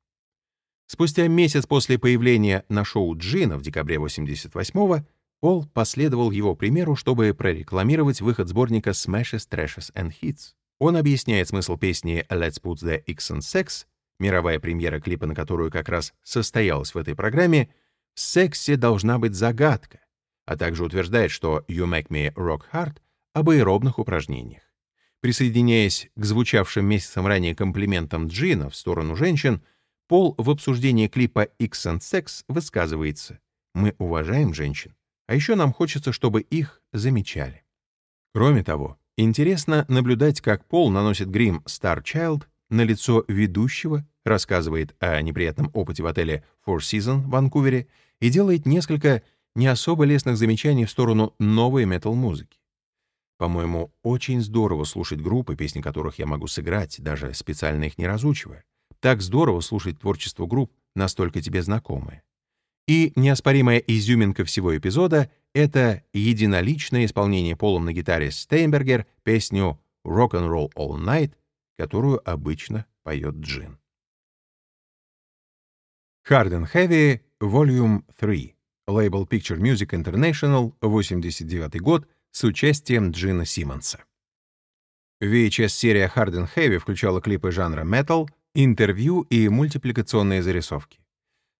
Спустя месяц после появления на шоу Джина в декабре 88-го Пол последовал его примеру, чтобы прорекламировать выход сборника Smashes, Trashes and Hits. Он объясняет смысл песни Let's Put the X on Sex, мировая премьера клипа, на которую как раз состоялась в этой программе, в сексе должна быть загадка, а также утверждает, что You Make Me Rock Hard об аэробных упражнениях. Присоединяясь к звучавшим месяцем ранее комплиментам Джина в сторону женщин, Пол в обсуждении клипа X and Sex высказывается «Мы уважаем женщин, а еще нам хочется, чтобы их замечали». Кроме того, интересно наблюдать, как Пол наносит грим Star Child на лицо ведущего, рассказывает о неприятном опыте в отеле Four Seasons в Ванкувере и делает несколько не особо лестных замечаний в сторону новой метал-музыки. По-моему, очень здорово слушать группы, песни которых я могу сыграть, даже специально их не разучивая. Так здорово слушать творчество групп, настолько тебе знакомые. И неоспоримая изюминка всего эпизода — это единоличное исполнение Полом на гитаре Стейнбергер песню «Rock and Roll All Night», которую обычно поет Джин. Hard and Heavy, Volume 3, Label Picture Music International, 89 год, с участием Джина Симмонса. VHS-серия Hard and Heavy включала клипы жанра metal, интервью и мультипликационные зарисовки.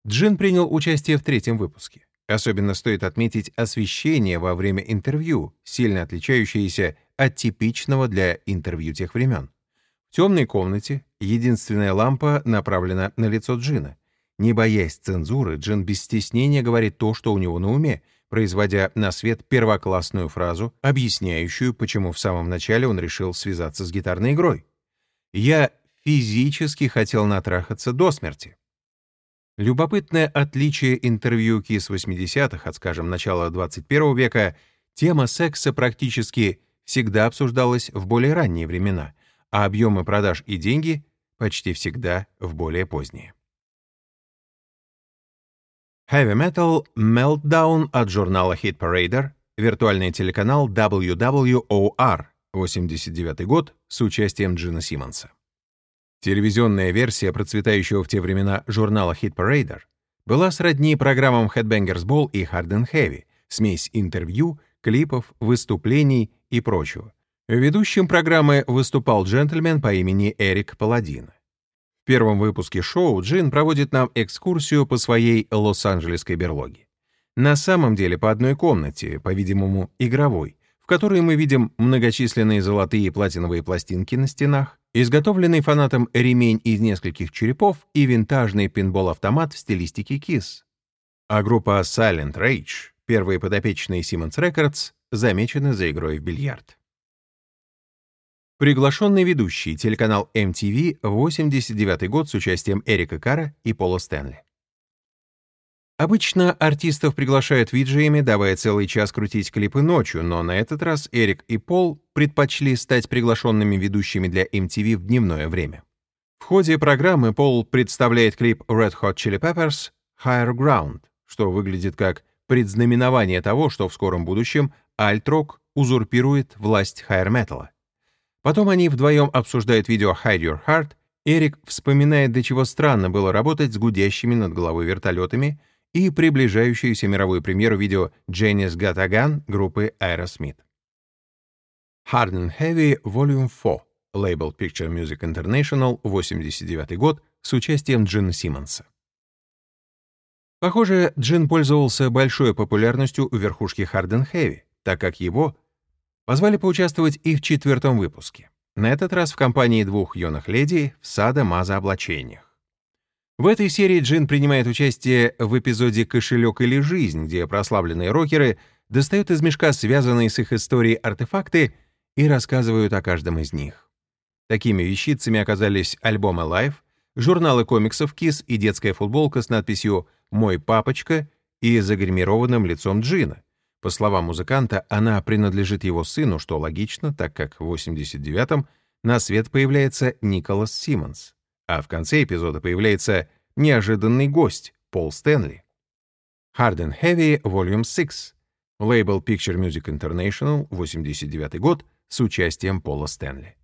Джин принял участие в третьем выпуске. Особенно стоит отметить освещение во время интервью, сильно отличающееся от типичного для интервью тех времен. В темной комнате единственная лампа направлена на лицо Джина. Не боясь цензуры, Джин без стеснения говорит то, что у него на уме — производя на свет первоклассную фразу, объясняющую, почему в самом начале он решил связаться с гитарной игрой. «Я физически хотел натрахаться до смерти». Любопытное отличие интервью Кис 80-х от, скажем, начала 21 века, тема секса практически всегда обсуждалась в более ранние времена, а объемы продаж и деньги почти всегда в более поздние. Heavy Metal Meltdown от журнала Hit Parader, виртуальный телеканал WWOR, 89 год, с участием Джина Симмонса. Телевизионная версия процветающего в те времена журнала Hit Parader была сродни программам Headbangers Ball и Hard and Heavy, смесь интервью, клипов, выступлений и прочего. Ведущим программы выступал джентльмен по имени Эрик Паладин. В первом выпуске шоу Джин проводит нам экскурсию по своей лос-анджелесской берлоге. На самом деле по одной комнате, по-видимому, игровой, в которой мы видим многочисленные золотые и платиновые пластинки на стенах, изготовленный фанатом ремень из нескольких черепов и винтажный пинбол-автомат в стилистике KISS. А группа Silent Rage, первые подопечные Siemens Records, замечены за игрой в бильярд. Приглашенный ведущий, телеканал MTV, 89 год с участием Эрика Кара и Пола Стэнли. Обычно артистов приглашают виджеями, давая целый час крутить клипы ночью, но на этот раз Эрик и Пол предпочли стать приглашенными ведущими для MTV в дневное время. В ходе программы Пол представляет клип Red Hot Chili Peppers «Higher Ground», что выглядит как предзнаменование того, что в скором будущем альт-рок узурпирует власть хайр-металла. Потом они вдвоем обсуждают видео «Hide Your Heart», Эрик вспоминает, до чего странно было работать с гудящими над головой вертолетами — и приближающуюся мировую премьеру видео «Genius Got a Gun» группы Aerosmith. Hard and Heavy Volume 4, лейбл Picture Music International, 89 год, с участием Джина Симмонса. Похоже, Джин пользовался большой популярностью у верхушки Hard and Heavy, так как его позвали поучаствовать и в четвертом выпуске. На этот раз в компании двух юных леди в садо-мазо-облачениях. В этой серии Джин принимает участие в эпизоде «Кошелек или жизнь», где прославленные рокеры достают из мешка связанные с их историей артефакты и рассказывают о каждом из них. Такими вещицами оказались альбомы Life, журналы комиксов Kiss и детская футболка с надписью «Мой папочка» и загримированным лицом Джина. По словам музыканта, она принадлежит его сыну, что логично, так как в 89-м на свет появляется Николас Симмонс а в конце эпизода появляется неожиданный гость Пол Стэнли. Hard and Heavy Volume 6, лейбл Picture Music International, 89 год, с участием Пола Стэнли.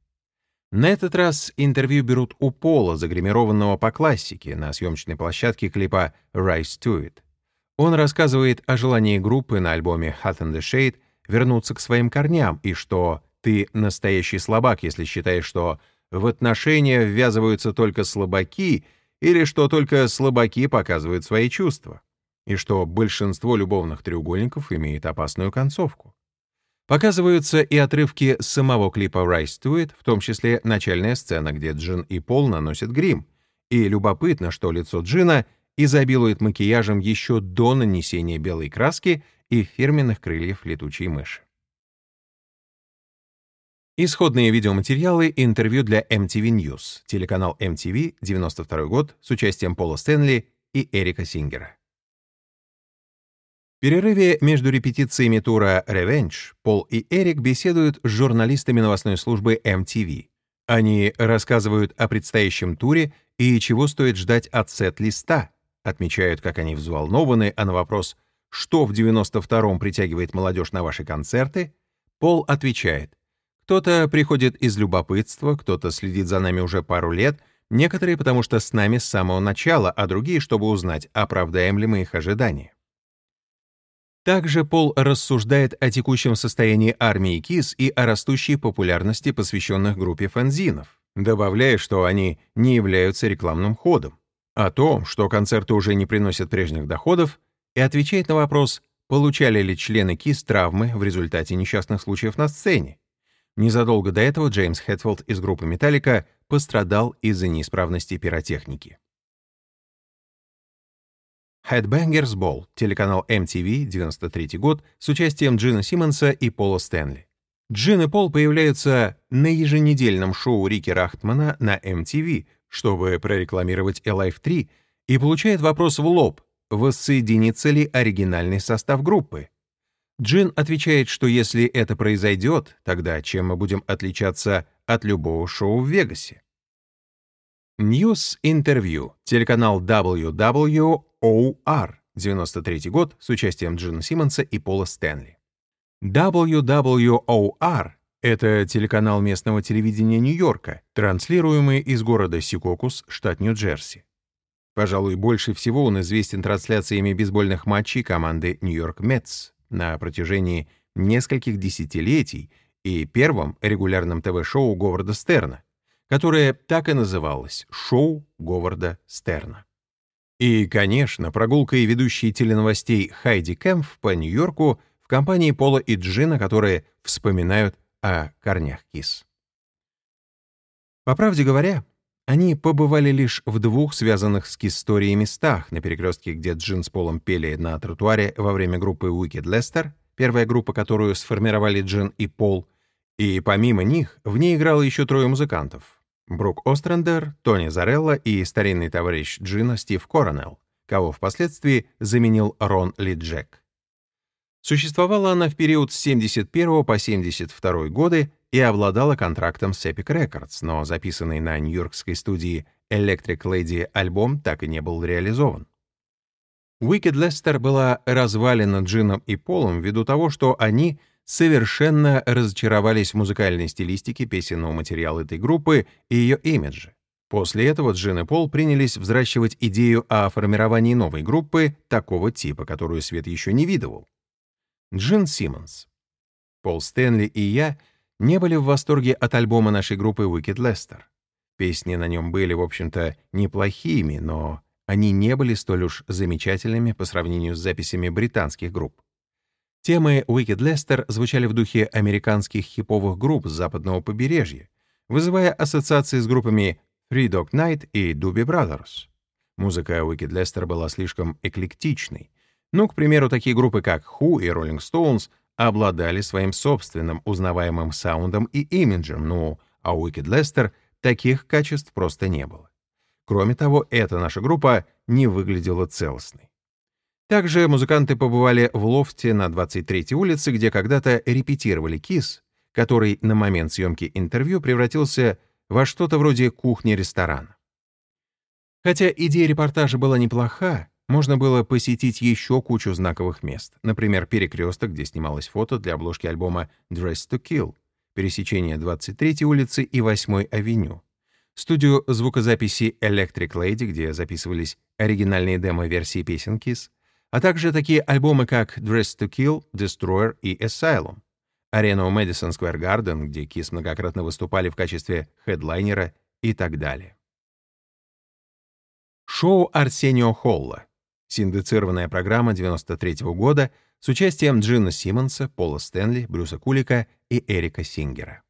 На этот раз интервью берут у Пола, загримированного по классике, на съемочной площадке клипа «Rise to It». Он рассказывает о желании группы на альбоме «Hot and the Shade» вернуться к своим корням и что «ты настоящий слабак, если считаешь, что в отношения ввязываются только слабаки или что только слабаки показывают свои чувства, и что большинство любовных треугольников имеет опасную концовку. Показываются и отрывки самого клипа «Rise to It», в том числе начальная сцена, где Джин и Пол наносят грим, и любопытно, что лицо Джина изобилует макияжем еще до нанесения белой краски и фирменных крыльев летучей мыши. Исходные видеоматериалы интервью для MTV News, телеканал MTV, 92 год, с участием Пола Стэнли и Эрика Сингера. В перерыве между репетициями тура Revenge Пол и Эрик беседуют с журналистами новостной службы MTV. Они рассказывают о предстоящем туре и чего стоит ждать от сет-листа, отмечают, как они взволнованы, а на вопрос «Что в 92-м притягивает молодежь на ваши концерты?» Пол отвечает кто-то приходит из любопытства, кто-то следит за нами уже пару лет, некоторые потому что с нами с самого начала, а другие, чтобы узнать, оправдаем ли мы их ожидания. Также Пол рассуждает о текущем состоянии армии КИС и о растущей популярности посвященных группе фанзинов, добавляя, что они не являются рекламным ходом, о том, что концерты уже не приносят прежних доходов, и отвечает на вопрос, получали ли члены КИС травмы в результате несчастных случаев на сцене, Незадолго до этого Джеймс Хэтфилд из группы Metallica пострадал из-за неисправности пиротехники. Headbangers Ball, телеканал MTV, 93 год, с участием Джина Симмонса и Пола Стэнли. Джин и Пол появляются на еженедельном шоу Рики Рахтмана на MTV, чтобы прорекламировать Alive 3, и получает вопрос в лоб, воссоединится ли оригинальный состав группы. Джин отвечает, что если это произойдет, тогда чем мы будем отличаться от любого шоу в Вегасе? News Interview, телеканал WWOR, 93 год, с участием Джина Симмонса и Пола Стэнли. WWOR — это телеканал местного телевидения Нью-Йорка, транслируемый из города Сикокус, штат Нью-Джерси. Пожалуй, больше всего он известен трансляциями бейсбольных матчей команды Нью-Йорк Мэтс на протяжении нескольких десятилетий и первым регулярным ТВ-шоу Говарда Стерна, которое так и называлось «Шоу Говарда Стерна». И, конечно, прогулкой ведущей теленовостей Хайди Кэмп по Нью-Йорку в компании Пола и Джина, которые вспоминают о корнях кис. По правде говоря, они побывали лишь в двух связанных с историей местах, на перекрестке, где Джин с Полом пели на тротуаре во время группы Wicked Lester, первая группа, которую сформировали Джин и Пол, и помимо них в ней играло еще трое музыкантов. Брук Острендер, Тони Зарелла и старинный товарищ Джина Стив Коронелл, кого впоследствии заменил Рон Ли Джек. Существовала она в период с 71 по 72 годы и обладала контрактом с Epic Records, но записанный на нью-йоркской студии Electric Lady альбом так и не был реализован. Wicked Lester была развалена Джином и Полом ввиду того, что они совершенно разочаровались в музыкальной стилистике песенного материала этой группы и ее имидже. После этого Джин и Пол принялись взращивать идею о формировании новой группы такого типа, которую свет еще не видывал. Джин Симмонс. Пол Стэнли и я — не были в восторге от альбома нашей группы Wicked Lester. Песни на нем были, в общем-то, неплохими, но они не были столь уж замечательными по сравнению с записями британских групп. Темы Wicked Lester звучали в духе американских хиповых групп с западного побережья, вызывая ассоциации с группами Three Dog Night и Doobie Brothers. Музыка Wicked Lester была слишком эклектичной. Ну, к примеру, такие группы, как Who и Rolling Stones — обладали своим собственным узнаваемым саундом и имиджем, ну, а у Wicked Lester таких качеств просто не было. Кроме того, эта наша группа не выглядела целостной. Также музыканты побывали в лофте на 23-й улице, где когда-то репетировали КИС, который на момент съемки интервью превратился во что-то вроде кухни-ресторана. Хотя идея репортажа была неплоха, можно было посетить еще кучу знаковых мест. Например, перекресток, где снималось фото для обложки альбома «Dress to Kill», пересечение 23-й улицы и 8-й авеню, студию звукозаписи Electric Lady, где записывались оригинальные демо-версии песен Kiss, а также такие альбомы, как «Dress to Kill», «Destroyer» и «Asylum», арену Madison Square Garden, где Kiss многократно выступали в качестве хедлайнера и так далее. Шоу Арсенио Холла синдицированная программа 93 -го года с участием Джина Симмонса, Пола Стэнли, Брюса Кулика и Эрика Сингера.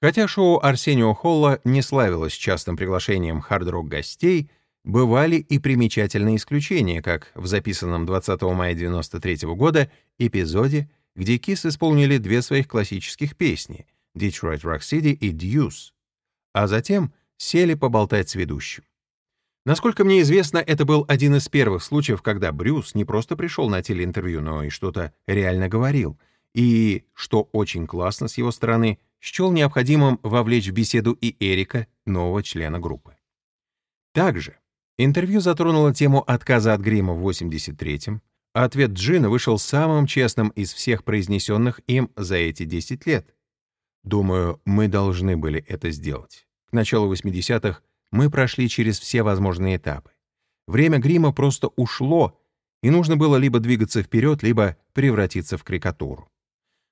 Хотя шоу Арсенио Холла не славилось частым приглашением хард-рок гостей, бывали и примечательные исключения, как в записанном 20 мая 93 -го года эпизоде, где Кис исполнили две своих классических песни «Detroit Rock City» и «Deuce», а затем сели поболтать с ведущим. Насколько мне известно, это был один из первых случаев, когда Брюс не просто пришел на телеинтервью, но и что-то реально говорил. И, что очень классно с его стороны, счел необходимым вовлечь в беседу и Эрика, нового члена группы. Также интервью затронуло тему отказа от грима в 83-м, а ответ Джина вышел самым честным из всех произнесенных им за эти 10 лет. Думаю, мы должны были это сделать. К началу 80-х мы прошли через все возможные этапы. Время грима просто ушло, и нужно было либо двигаться вперед, либо превратиться в карикатуру.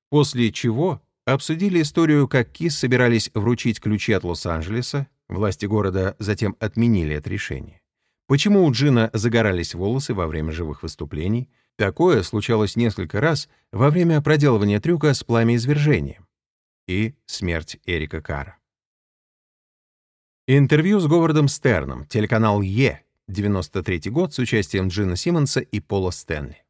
После чего обсудили историю, как Кис собирались вручить ключи от Лос-Анджелеса, власти города затем отменили это решение. Почему у Джина загорались волосы во время живых выступлений? Такое случалось несколько раз во время проделывания трюка с пламя-извержением. И смерть Эрика Кара. Интервью с Говардом Стерном, телеканал Е, 93 год, с участием Джина Симмонса и Пола Стэнли.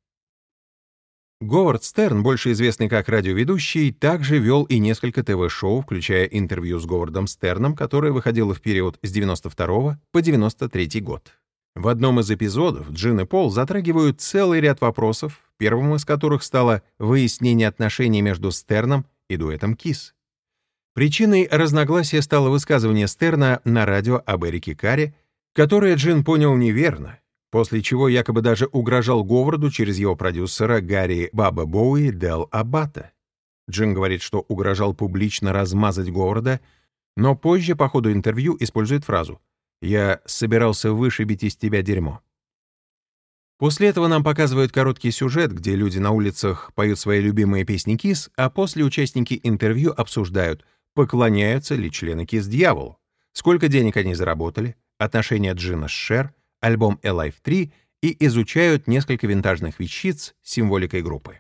Говард Стерн, больше известный как радиоведущий, также вел и несколько ТВ-шоу, включая интервью с Говардом Стерном, которое выходило в период с 92 по 93 год. В одном из эпизодов Джин и Пол затрагивают целый ряд вопросов, первым из которых стало выяснение отношений между Стерном и дуэтом Кис. Причиной разногласия стало высказывание Стерна на радио об Эрике Каре, которое Джин понял неверно, после чего якобы даже угрожал Говарду через его продюсера Гарри Баба Боуи Дел Аббата. Джин говорит, что угрожал публично размазать Говарда, но позже по ходу интервью использует фразу «Я собирался вышибить из тебя дерьмо». После этого нам показывают короткий сюжет, где люди на улицах поют свои любимые песни Кис, а после участники интервью обсуждают, поклоняются ли члены Кис дьяволу, сколько денег они заработали, отношения Джина с Шер, альбом Alive 3 и изучают несколько винтажных вещиц с символикой группы.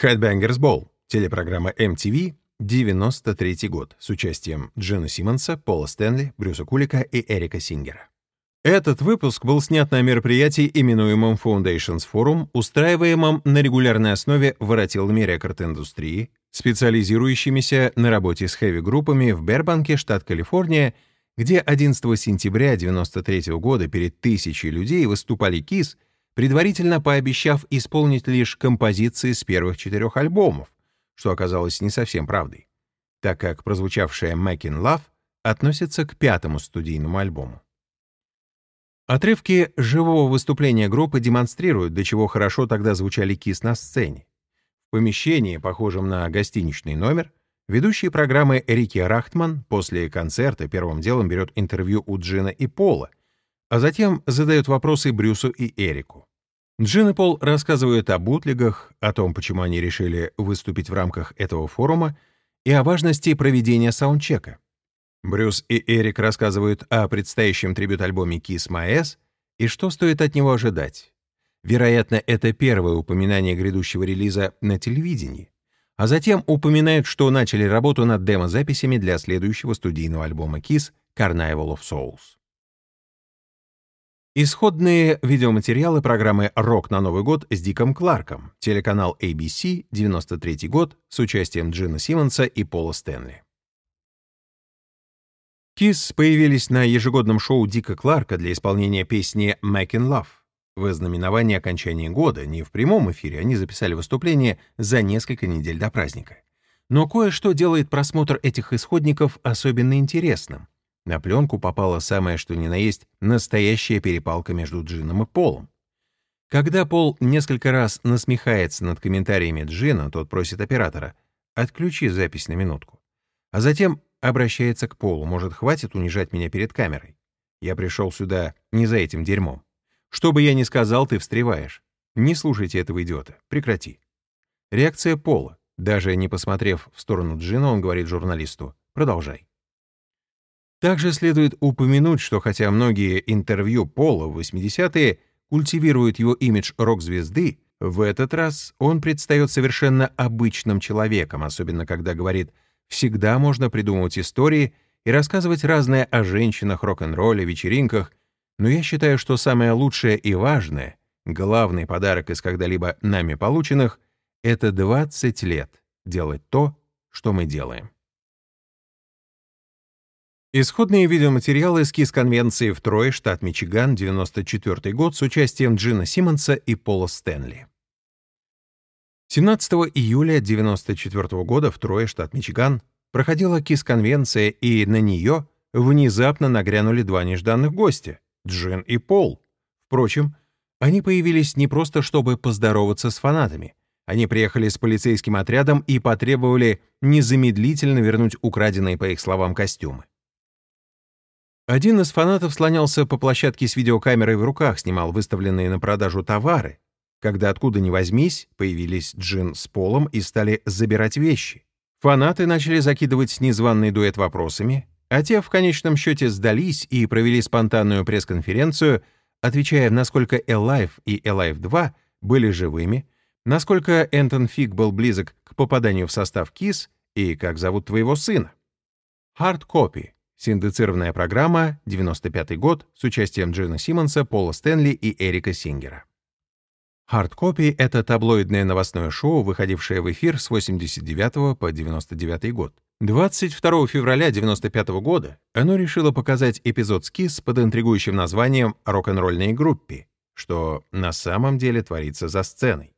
Headbangers Ball, телепрограмма MTV, 93 год, с участием Джина Симмонса, Пола Стэнли, Брюса Кулика и Эрика Сингера. Этот выпуск был снят на мероприятии, именуемом Foundations Forum, устраиваемом на регулярной основе воротилами рекорд-индустрии, специализирующимися на работе с хэви-группами в Бербанке, штат Калифорния, где 11 сентября 1993 года перед тысячей людей выступали КИС, предварительно пообещав исполнить лишь композиции с первых четырех альбомов, что оказалось не совсем правдой, так как прозвучавшая «Making Love» относится к пятому студийному альбому. Отрывки живого выступления группы демонстрируют, до чего хорошо тогда звучали кис на сцене. Помещении, похожем на гостиничный номер, ведущий программы Рики Рахтман после концерта первым делом берет интервью у Джина и Пола, а затем задает вопросы Брюсу и Эрику. Джин и Пол рассказывают о бутлигах, о том, почему они решили выступить в рамках этого форума, и о важности проведения саундчека. Брюс и Эрик рассказывают о предстоящем трибют-альбоме Kiss My Ass и что стоит от него ожидать. Вероятно, это первое упоминание грядущего релиза на телевидении, а затем упоминают, что начали работу над демозаписями для следующего студийного альбома Kiss Carnival of Souls. Исходные видеоматериалы программы «Рок на Новый год» с Диком Кларком, телеканал ABC, 93 год, с участием Джина Симмонса и Пола Стэнли. Kiss появились на ежегодном шоу Дика Кларка для исполнения песни «Making Love». В знаменование окончания года, не в прямом эфире, они записали выступление за несколько недель до праздника. Но кое-что делает просмотр этих исходников особенно интересным. На пленку попала самое что ни на есть настоящая перепалка между Джином и Полом. Когда Пол несколько раз насмехается над комментариями Джина, тот просит оператора «отключи запись на минутку». А затем Обращается к Полу. Может, хватит унижать меня перед камерой? Я пришел сюда не за этим дерьмом. Что бы я ни сказал, ты встреваешь. Не слушайте этого идиота. Прекрати. Реакция Пола. Даже не посмотрев в сторону Джина, он говорит журналисту «Продолжай». Также следует упомянуть, что хотя многие интервью Пола в 80-е культивируют его имидж рок-звезды, в этот раз он предстает совершенно обычным человеком, особенно когда говорит Всегда можно придумывать истории и рассказывать разное о женщинах, рок-н-ролле, вечеринках, но я считаю, что самое лучшее и важное, главный подарок из когда-либо нами полученных — это 20 лет делать то, что мы делаем. Исходные видеоматериалы с КИС-конвенции в Трое, штат Мичиган, 94 год, с участием Джина Симмонса и Пола Стэнли. 17 июля 1994 года в Трое, штат Мичиган, проходила КИС-конвенция, и на нее внезапно нагрянули два нежданных гостя — Джин и Пол. Впрочем, они появились не просто, чтобы поздороваться с фанатами. Они приехали с полицейским отрядом и потребовали незамедлительно вернуть украденные, по их словам, костюмы. Один из фанатов слонялся по площадке с видеокамерой в руках, снимал выставленные на продажу товары, когда откуда ни возьмись, появились Джин с Полом и стали забирать вещи. Фанаты начали закидывать незваный дуэт вопросами, а те в конечном счете сдались и провели спонтанную пресс-конференцию, отвечая, насколько Alive и Alive 2 были живыми, насколько Энтон Фиг был близок к попаданию в состав KISS и как зовут твоего сына. Hard Copy — синдицированная программа, 95 год, с участием Джина Симмонса, Пола Стэнли и Эрика Сингера. Hardcopy — это таблоидное новостное шоу, выходившее в эфир с 89 по 99 год. 22 февраля 1995 года оно решило показать эпизод «Скиз» под интригующим названием «Рок-н-ролльной группе», что на самом деле творится за сценой.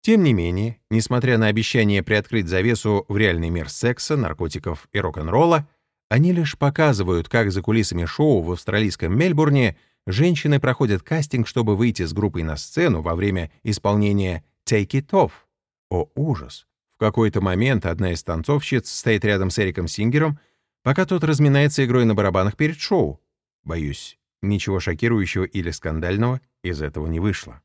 Тем не менее, несмотря на обещание приоткрыть завесу в реальный мир секса, наркотиков и рок-н-ролла, Они лишь показывают, как за кулисами шоу в австралийском Мельбурне женщины проходят кастинг, чтобы выйти с группой на сцену во время исполнения «Take It Off». О, ужас! В какой-то момент одна из танцовщиц стоит рядом с Эриком Сингером, пока тот разминается игрой на барабанах перед шоу. Боюсь, ничего шокирующего или скандального из этого не вышло.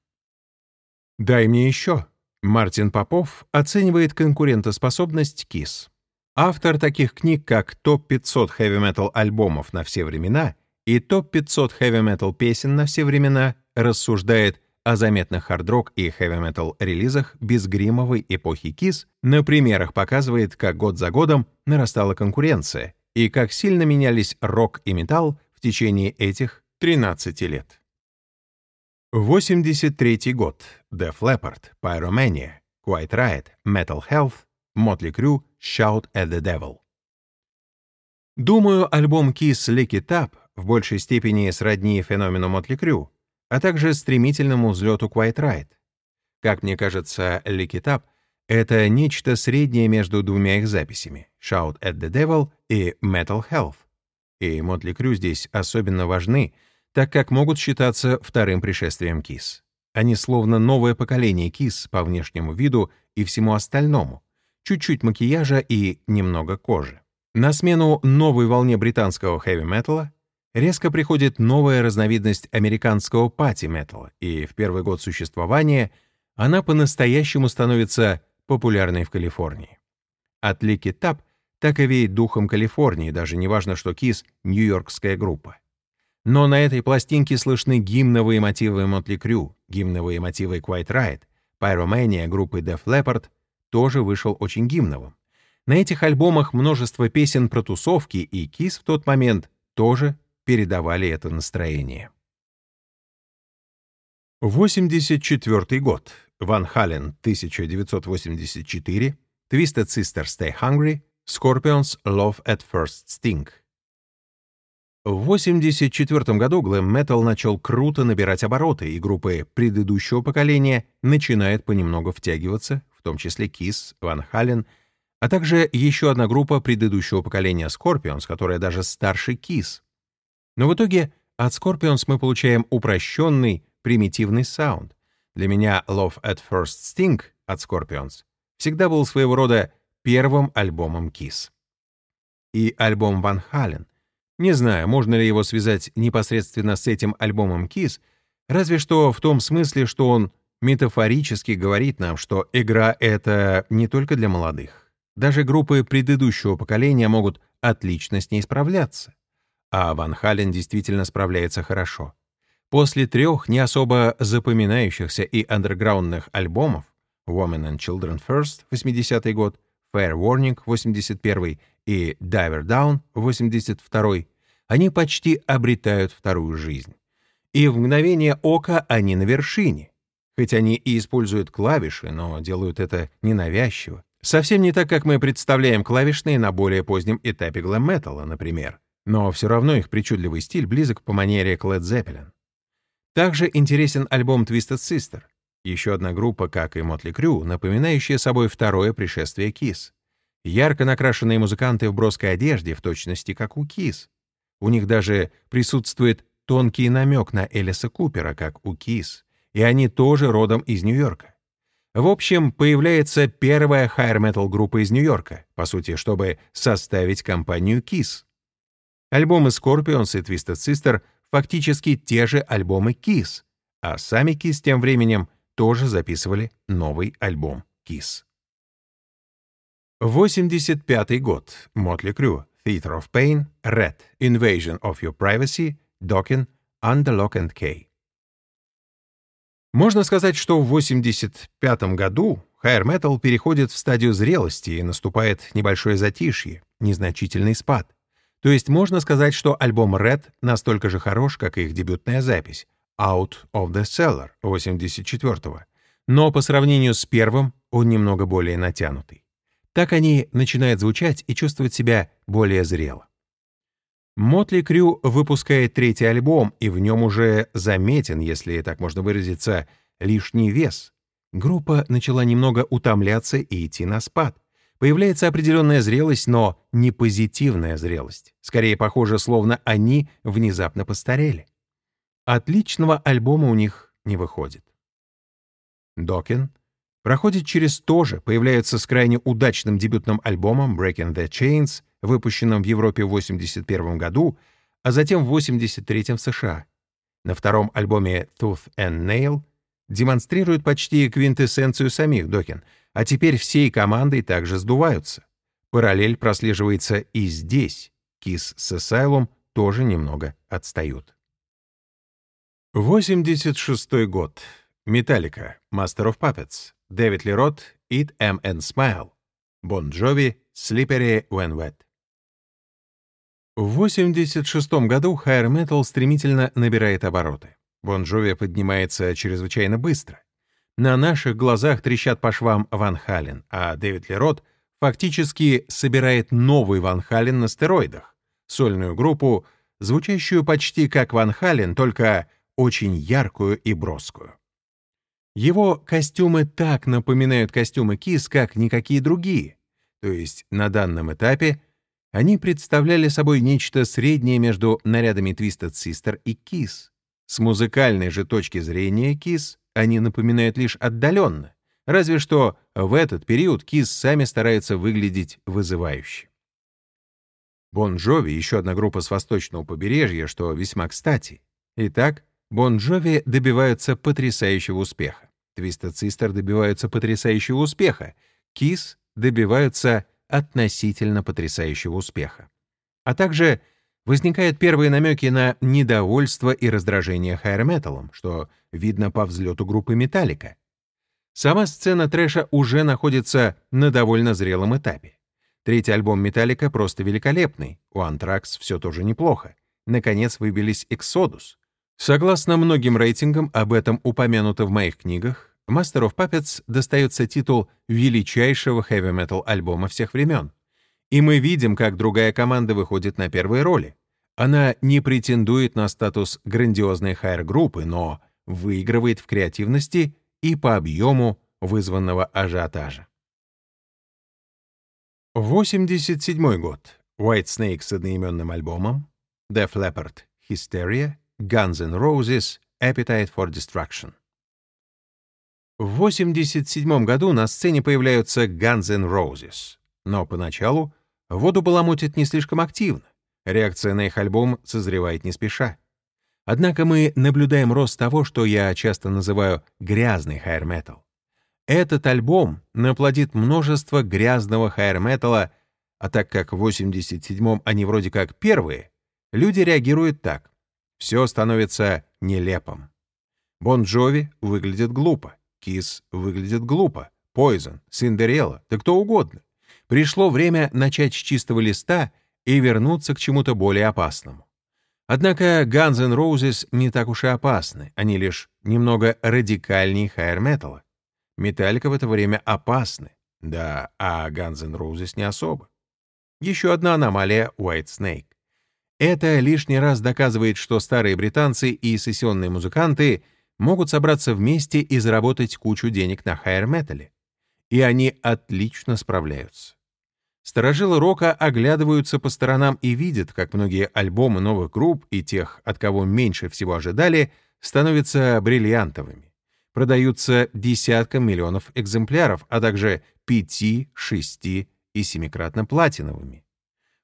«Дай мне еще». Мартин Попов оценивает конкурентоспособность KISS. Автор таких книг, как «Топ-500 хэви-метал альбомов на все времена» и «Топ-500 хэви-метал песен на все времена» рассуждает о заметных хард-рок и хэви-метал релизах безгримовой эпохи KISS, на примерах показывает, как год за годом нарастала конкуренция и как сильно менялись рок и металл в течение этих 13 лет. 83 год. Def Leppard, Pyromania, Quiet Riot, Metal Health, Motley Crue, Shout at the Devil. Думаю, альбом Kiss Lick It Up в большей степени сродни феномену Motley Crue, а также стремительному взлету Riot. Как мне кажется, Up — это нечто среднее между двумя их записями — Shout at the Devil и Metal Health. И Motley Crue здесь особенно важны, так как могут считаться вторым пришествием Kiss. Они словно новое поколение Kiss по внешнему виду и всему остальному. Чуть-чуть макияжа и немного кожи. На смену новой волне британского хэви-металла резко приходит новая разновидность американского пати-металла, и в первый год существования она по-настоящему становится популярной в Калифорнии. От Лики Тап так и веет духом Калифорнии, даже неважно, что Кис — нью-йоркская группа. Но на этой пластинке слышны гимновые мотивы Мотли Крю, гимновые мотивы Quiet Riot, Pyromania группы Def Leppard тоже вышел очень гимновым. На этих альбомах множество песен про тусовки, и Кис в тот момент тоже передавали это настроение. 84 год. Ван Хален 1984, Twisted Sister Stay Hungry, Scorpions Love at First Sting. В 1984 году глэм-метал начал круто набирать обороты, и группы предыдущего поколения начинают понемногу втягиваться, в том числе Kiss, Ван Хален, а также еще одна группа предыдущего поколения Scorpions, которая даже старше Kiss. Но в итоге от Scorpions мы получаем упрощенный, примитивный саунд. Для меня Love at First Sting от Scorpions всегда был своего рода первым альбомом Kiss. И альбом Ван Хален. Не знаю, можно ли его связать непосредственно с этим альбомом Kiss, разве что в том смысле, что он метафорически говорит нам, что игра — это не только для молодых. Даже группы предыдущего поколения могут отлично с ней справляться а Ван Хален действительно справляется хорошо. После трех не особо запоминающихся и андерграундных альбомов Women and Children First 80 год, Fair Warning 81 и Diver Down 82 они почти обретают вторую жизнь. И в мгновение ока они на вершине. Хоть они и используют клавиши, но делают это ненавязчиво. Совсем не так, как мы представляем клавишные на более позднем этапе глэм-металла, например. Но все равно их причудливый стиль близок по манере к Led Zeppelin. Также интересен альбом Twisted Sister, еще одна группа, как и Motley Crue, напоминающая собой второе пришествие Kiss. Ярко накрашенные музыканты в броской одежде, в точности как у Kiss. У них даже присутствует тонкий намек на Элиса Купера, как у Kiss, и они тоже родом из Нью-Йорка. В общем, появляется первая хайр-метал группа из Нью-Йорка, по сути, чтобы составить компанию Kiss. Альбомы Scorpions и Twisted Sister фактически те же альбомы Kiss, а сами Kiss тем временем тоже записывали новый альбом Kiss. 85 год. Motley Crue, Theater of Pain, Red, Invasion of Your Privacy, Docking, Under Lock and Key. Можно сказать, что в 85 году Hair Metal переходит в стадию зрелости и наступает небольшое затишье, незначительный спад. То есть можно сказать, что альбом Red настолько же хорош, как и их дебютная запись Out of the Cellar 84-го, но по сравнению с первым он немного более натянутый. Так они начинают звучать и чувствовать себя более зрело. Мотли Крю выпускает третий альбом, и в нем уже заметен, если так можно выразиться, лишний вес. Группа начала немного утомляться и идти на спад. Появляется определенная зрелость, но не позитивная зрелость. Скорее похоже, словно они внезапно постарели. Отличного альбома у них не выходит. Докин проходит через то же, появляется с крайне удачным дебютным альбомом Breaking the Chains, выпущенным в Европе в 1981 году, а затем в 1983 в США. На втором альбоме Tooth and Nail демонстрирует почти квинтэссенцию самих Докин, а теперь всей командой также сдуваются. Параллель прослеживается и здесь. Kiss с Asylum тоже немного отстают. 86 год. Металлика, Master of Puppets, Дэвид Лерот, Eat Em and Smile, Bon Jovi, Slippery When Wet. В 86 году Hair Metal стремительно набирает обороты. Bon Jovi поднимается чрезвычайно быстро. На наших глазах трещат по швам Ван Хален, а Дэвид Лерот фактически собирает новый Ван Хален на стероидах, сольную группу, звучащую почти как Ван Хален, только очень яркую и броскую. Его костюмы так напоминают костюмы Кис, как никакие другие. То есть на данном этапе они представляли собой нечто среднее между нарядами Twisted Sister и Kiss. С музыкальной же точки зрения Kiss они напоминают лишь отдаленно, разве что в этот период Kiss сами стараются выглядеть вызывающе. Bon Jovi — еще одна группа с восточного побережья, что весьма кстати. Итак, Bon Jovi добиваются потрясающего успеха. Twisted Sister добиваются потрясающего успеха. Kiss добиваются относительно потрясающего успеха. А также возникают первые намеки на недовольство и раздражение хайр-металлом, что видно по взлету группы «Металлика». Сама сцена трэша уже находится на довольно зрелом этапе. Третий альбом «Металлика» просто великолепный, у «Антракс» все тоже неплохо. Наконец выбились «Эксодус», Согласно многим рейтингам, об этом упомянуто в моих книгах, Master of Puppets достается титул величайшего хэви-метал альбома всех времен. И мы видим, как другая команда выходит на первые роли. Она не претендует на статус грандиозной хайр-группы, но выигрывает в креативности и по объему вызванного ажиотажа. 87 год. White Snake с одноименным альбомом, Def Leppard Hysteria Guns N' Roses Appetite for Destruction. В 1987 году на сцене появляются Guns N' Roses, но поначалу воду баламутит не слишком активно. Реакция на их альбом созревает не спеша. Однако мы наблюдаем рост того, что я часто называю грязный хайр-метал. Этот альбом наплодит множество грязного хайр-металла, а так как в 87-м они вроде как первые, люди реагируют так. Все становится нелепым. Бон Джови выглядит глупо, Кис выглядит глупо, Пойзон, Синдерелла, да кто угодно. Пришло время начать с чистого листа и вернуться к чему-то более опасному. Однако Guns N' Roses не так уж и опасны, они лишь немного радикальнее хайр-металла. Металлика в это время опасны, да, а Guns N' Roses не особо. Еще одна аномалия White Snake. Это лишний раз доказывает, что старые британцы и сессионные музыканты могут собраться вместе и заработать кучу денег на хайр-метале. И они отлично справляются. Старожилы рока оглядываются по сторонам и видят, как многие альбомы новых групп и тех, от кого меньше всего ожидали, становятся бриллиантовыми. Продаются десяткам миллионов экземпляров, а также пяти, шести и семикратно платиновыми.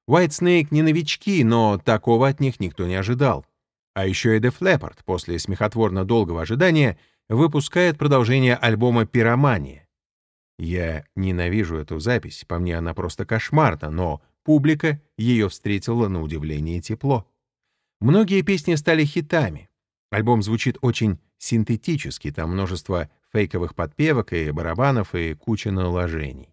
Whitesnake не новички, но такого от них никто не ожидал. А еще и Def Leppard после смехотворно долгого ожидания выпускает продолжение альбома «Пиромания». Я ненавижу эту запись, по мне она просто кошмарна, но публика ее встретила на удивление тепло. Многие песни стали хитами. Альбом звучит очень синтетически, там множество фейковых подпевок и барабанов и куча наложений.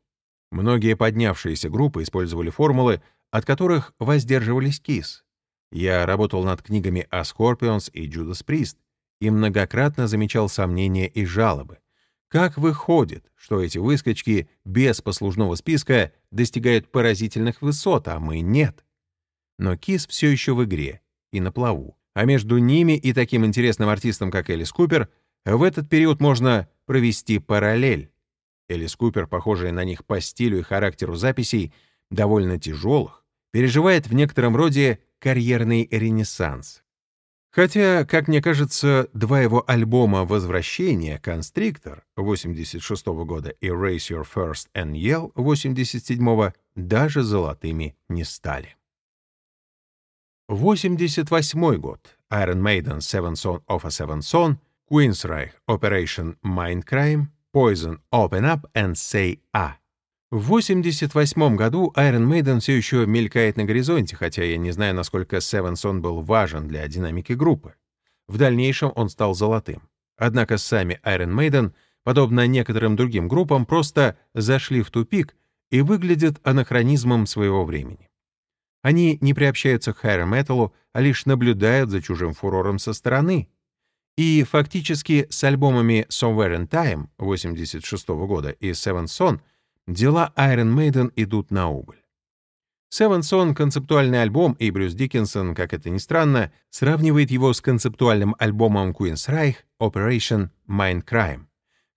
Многие поднявшиеся группы использовали формулы, от которых воздерживались Кис. Я работал над книгами о Scorpions и Judas Priest и многократно замечал сомнения и жалобы. Как выходит, что эти выскочки без послужного списка достигают поразительных высот, а мы нет? Но Кис все еще в игре и на плаву. А между ними и таким интересным артистом, как Элис Купер, в этот период можно провести параллель. Элис Купер, похожая на них по стилю и характеру записей, довольно тяжелых, переживает в некотором роде карьерный ренессанс. Хотя, как мне кажется, два его альбома «Возвращение», «Констриктор» 86 -го года и «Raise Your First and Yell» 87 даже золотыми не стали. 88 год. Iron Maiden Seven Son of a Seven Son, Queensryche Operation Mindcrime, Poison Open Up and Say A. В 1988 году Iron Maiden все еще мелькает на горизонте, хотя я не знаю, насколько Seven Son был важен для динамики группы. В дальнейшем он стал золотым. Однако сами Iron Maiden, подобно некоторым другим группам, просто зашли в тупик и выглядят анахронизмом своего времени. Они не приобщаются к хайр-металу, а лишь наблюдают за чужим фурором со стороны. И фактически с альбомами Somewhere in Time 1986 года и Seven Son — дела Iron Maiden идут на убыль. Son — концептуальный альбом, и Брюс Диккенсон, как это ни странно, сравнивает его с концептуальным альбомом Queensryche Operation Mindcrime.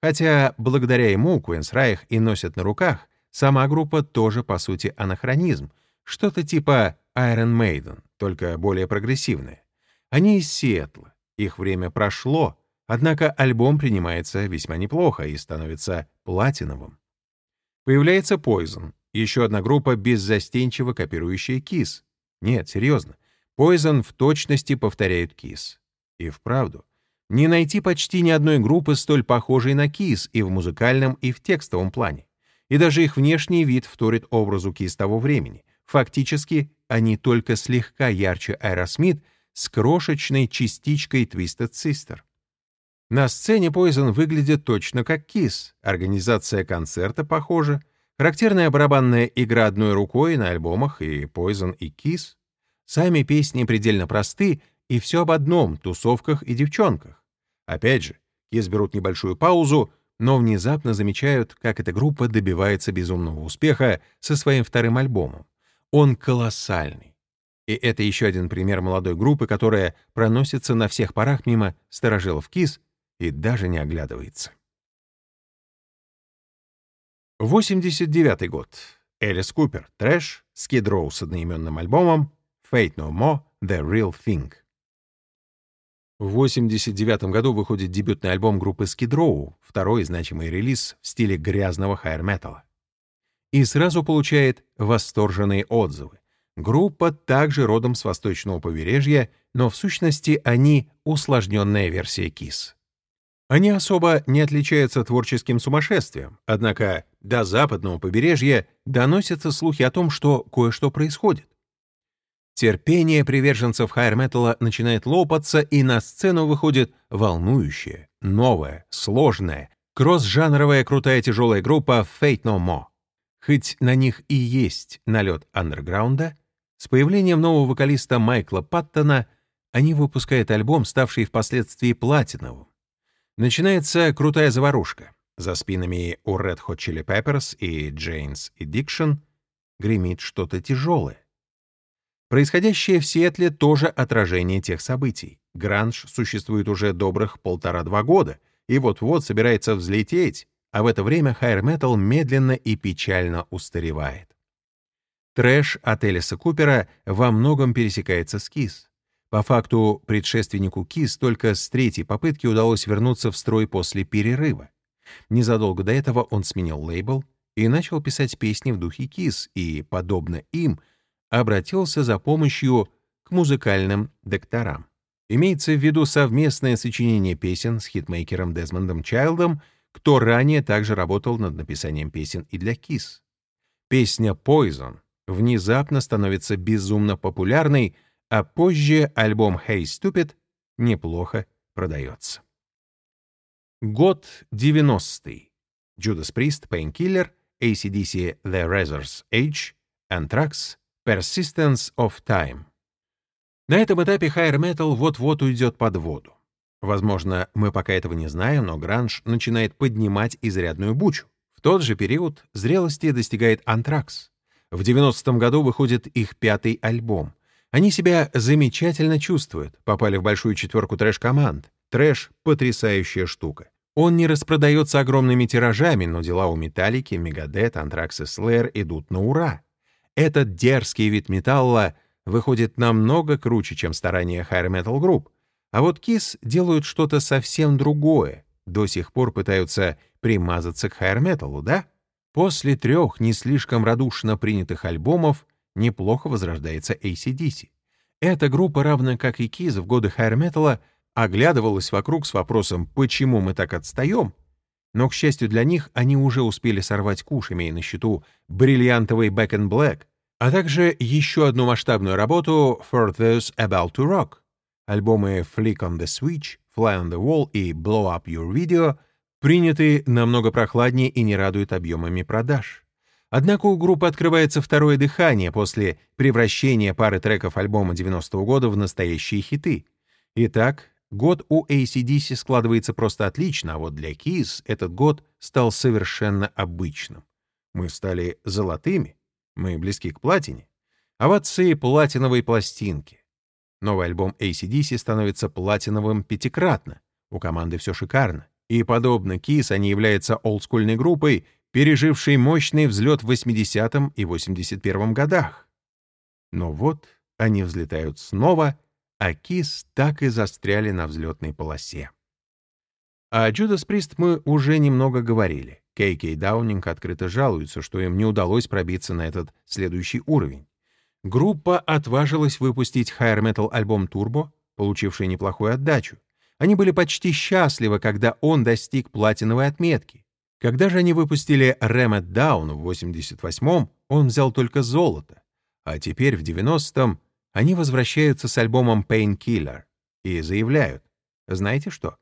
Хотя благодаря ему Queensryche и носят на руках, сама группа тоже, по сути, анахронизм, что-то типа Iron Maiden, только более прогрессивное. Они из Сиэтла, их время прошло, однако альбом принимается весьма неплохо и становится платиновым. Появляется Poison, еще одна группа, беззастенчиво копирующая Kiss. Нет, серьезно, Poison в точности повторяют Kiss. И вправду, не найти почти ни одной группы, столь похожей на Kiss и в музыкальном, и в текстовом плане. И даже их внешний вид вторит образу Kiss того времени. Фактически, они только слегка ярче Aerosmith с крошечной частичкой Twisted Sister. На сцене Poison выглядит точно как Kiss. Организация концерта похожа. Характерная барабанная игра одной рукой на альбомах и Poison, и Kiss. Сами песни предельно просты, и все об одном — тусовках и девчонках. Опять же, Kiss берут небольшую паузу, но внезапно замечают, как эта группа добивается безумного успеха со своим вторым альбомом. Он колоссальный. И это еще один пример молодой группы, которая проносится на всех парах мимо старожилов Kiss и даже не оглядывается. 89 год. Элис Купер, трэш, Skid Row с одноименным альбомом, Fate No More, The Real Thing. В 89 году выходит дебютный альбом группы Skid Row, второй значимый релиз в стиле грязного хайр-металла. И сразу получает восторженные отзывы. Группа также родом с восточного побережья, но в сущности они усложненная версия Kiss. Они особо не отличаются творческим сумасшествием, однако до западного побережья доносятся слухи о том, что кое-что происходит. Терпение приверженцев хайр-металла начинает лопаться, и на сцену выходит волнующая, новая, сложная, кросс-жанровая крутая тяжелая группа Fate No More. Хоть на них и есть налет андерграунда, с появлением нового вокалиста Майкла Паттона они выпускают альбом, ставший впоследствии платиновым. Начинается крутая заварушка. За спинами у Red Hot Chili Peppers и Jane's Addiction гремит что-то тяжелое. Происходящее в Сиэтле тоже отражение тех событий. Гранж существует уже добрых полтора-два года и вот-вот собирается взлететь, а в это время хайр-метал медленно и печально устаревает. Трэш от Элиса Купера во многом пересекается с Kiss. По факту, предшественнику Kiss только с третьей попытки удалось вернуться в строй после перерыва. Незадолго до этого он сменил лейбл и начал писать песни в духе Kiss и, подобно им, обратился за помощью к музыкальным докторам. Имеется в виду совместное сочинение песен с хитмейкером Дезмондом Чайлдом, кто ранее также работал над написанием песен и для Kiss. Песня «Poison» внезапно становится безумно популярной — а позже альбом «Hey Stupid» неплохо продается. Год 90-й. Judas Priest, Painkiller, ACDC The Razor's Age, Anthrax, Persistence of Time. На этом этапе Higher Metal вот-вот уйдет под воду. Возможно, мы пока этого не знаем, но гранж начинает поднимать изрядную бучу. В тот же период зрелости достигает Anthrax. В 90-м году выходит их пятый альбом. Они себя замечательно чувствуют, попали в большую четверку трэш-команд. Трэш — потрясающая штука. Он не распродается огромными тиражами, но дела у Металлики, Мегадет, Антракс и Слэр идут на ура. Этот дерзкий вид металла выходит намного круче, чем старания Hair Metal Group. А вот Kiss делают что-то совсем другое. До сих пор пытаются примазаться к Hair Metal, да? После трех не слишком радушно принятых альбомов неплохо возрождается ACDC. Эта группа, равно как и Kiss в годы Metal, оглядывалась вокруг с вопросом «почему мы так отстаем?», но, к счастью для них, они уже успели сорвать куш, имея на счету бриллиантовый Back in Black, а также еще одну масштабную работу «For Those About to Rock». Альбомы «Flick on the Switch», «Fly on the Wall» и «Blow Up Your Video» приняты намного прохладнее и не радуют объемами продаж. Однако у группы открывается второе дыхание после превращения пары треков альбома 90-го года в настоящие хиты. Итак, Год у ACDC складывается просто отлично, а вот для Kiss этот год стал совершенно обычным. Мы стали золотыми, мы близки к платине. Овации платиновой пластинки. Новый альбом ACDC становится платиновым пятикратно. У команды все шикарно. И, подобно Kiss, они являются олдскульной группой, пережившей мощный взлет в 80-м и 81-м годах. Но вот они взлетают снова — а Кис так и застряли на взлетной полосе. О Джудас Прист мы уже немного говорили. Кей Кей Даунинг открыто жалуется, что им не удалось пробиться на этот следующий уровень. Группа отважилась выпустить Higher Metal альбом Turbo, получивший неплохую отдачу. Они были почти счастливы, когда он достиг платиновой отметки. Когда же они выпустили It Down в 88-м, он взял только золото, а теперь в 90-м они возвращаются с альбомом Painkiller и заявляют, знаете что?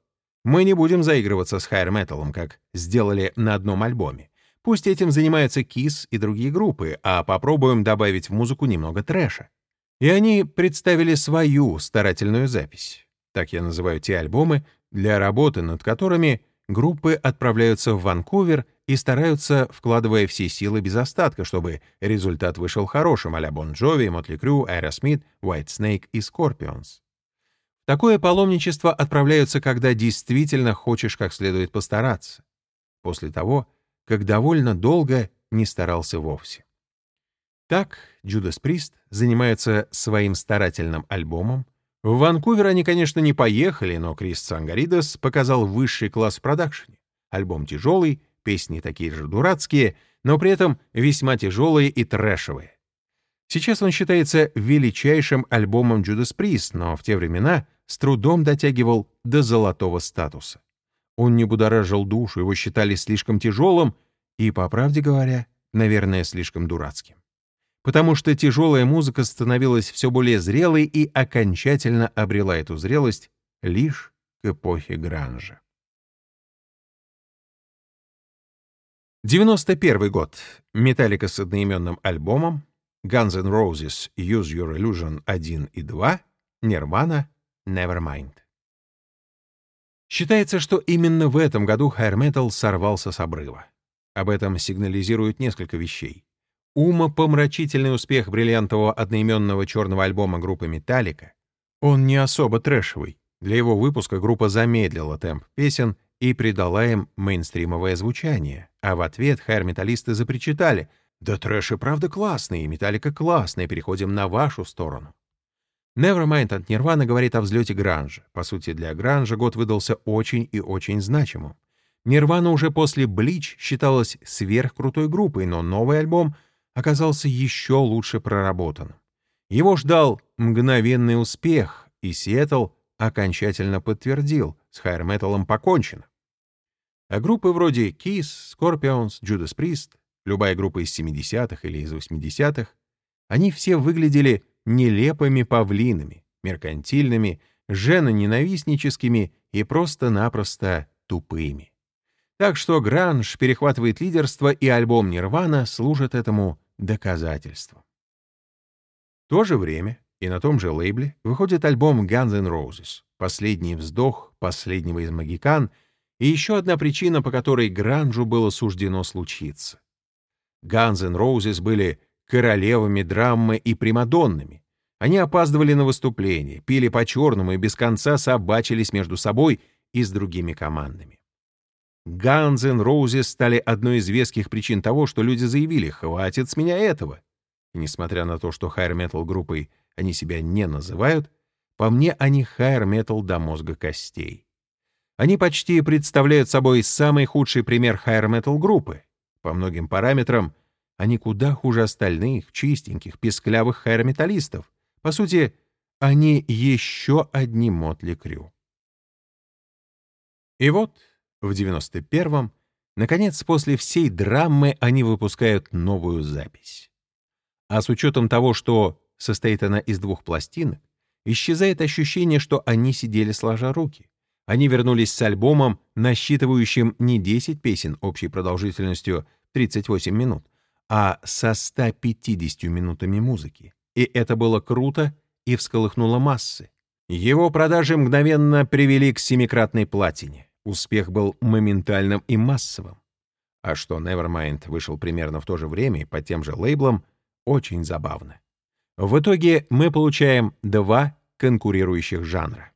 Мы не будем заигрываться с Hair Metal, как сделали на одном альбоме. Пусть этим занимаются Kiss и другие группы, а попробуем добавить в музыку немного трэша. И они представили свою старательную запись. Так я называю те альбомы, для работы над которыми группы отправляются в Ванкувер и стараются, вкладывая все силы без остатка, чтобы результат вышел хорошим а-ля Bon Jovi, Mötley Crüe, Aerosmith, Whitesnake и Scorpions. Такое паломничество отправляются, когда действительно хочешь как следует постараться. После того, как довольно долго не старался вовсе. Так Judas Priest занимается своим старательным альбомом. В Ванкувер они, конечно, не поехали, но Крис Сангаридес показал высший класс в продакшене. Альбом тяжелый, Песни такие же дурацкие, но при этом весьма тяжелые и трэшевые. Сейчас он считается величайшим альбомом Judas Priest, но в те времена с трудом дотягивал до золотого статуса. Он не будоражил душу, его считали слишком тяжелым и, по правде говоря, наверное, слишком дурацким. Потому что тяжелая музыка становилась все более зрелой и окончательно обрела эту зрелость лишь к эпохе гранжа. 91 год. Металлика с одноименным альбомом, Guns N' Roses Use Your Illusion 1 и 2, Nirvana Nevermind. Считается, что именно в этом году Hair Metal сорвался с обрыва. Об этом сигнализируют несколько вещей. Умопомрачительный успех бриллиантового одноименного черного альбома группы Metallica. Он не особо трэшевый. Для его выпуска группа замедлила темп песен и придала им мейнстримовое звучание, а в ответ хайр-металлисты запричитали «Да трэш и правда классный, и металлика классная, переходим на вашу сторону». Nevermind от Нирвана говорит о взлете гранжа. По сути, для гранжа год выдался очень и очень значимым. Нирвана уже после Блич считалась сверхкрутой группой, но новый альбом оказался еще лучше проработанным. Его ждал мгновенный успех, и Сиэтл окончательно подтвердил, с хайр-металлом покончено. А группы вроде Kiss, Scorpions, Judas Priest, любая группа из 70-х или из 80-х, они все выглядели нелепыми павлинами, меркантильными, женоненавистническими и просто-напросто тупыми. Так что гранж перехватывает лидерство, и альбом «Нирвана» служит этому доказательством. В то же время и на том же лейбле выходит альбом Guns N' Roses, последний вздох последнего из магикан и еще одна причина, по которой Гранжу было суждено случиться. Guns N' Roses были королевами драмы и примадоннами. Они опаздывали на выступления, пили по-черному и без конца собачились между собой и с другими командами. Guns N' Roses стали одной из веских причин того, что люди заявили «хватит с меня этого». И несмотря на то, что хайр метал группой они себя не называют, по мне они хайр метал до мозга костей. Они почти представляют собой самый худший пример хайр метал группы. По многим параметрам они куда хуже остальных, чистеньких, песклявых хайр металлистов. По сути, они еще одни Мотли Крю. И вот в 91-м, наконец, после всей драмы они выпускают новую запись. А с учетом того, что состоит она из двух пластинок, исчезает ощущение, что они сидели сложа руки. Они вернулись с альбомом, насчитывающим не 10 песен общей продолжительностью 38 минут, а со 150 минутами музыки. И это было круто и всколыхнуло массы. Его продажи мгновенно привели к семикратной платине. Успех был моментальным и массовым. А что Nevermind вышел примерно в то же время и под тем же лейблом, очень забавно. В итоге мы получаем два конкурирующих жанра.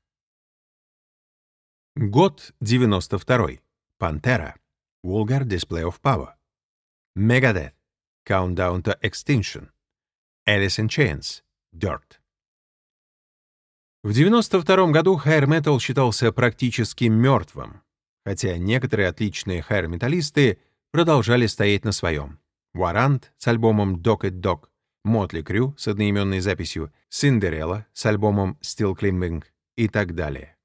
Год 92. Пантера. Vulgar Display of Power. Megadeth. Countdown to Extinction. Alice in Chains. Dirt. В 92 году хайр-метал считался практически мертвым, хотя некоторые отличные хайр-металлисты продолжали стоять на своем. Варант с альбомом Dog It Dog, Мотли Крю с одноименной записью, Синдерелла с альбомом Still Climbing и так далее.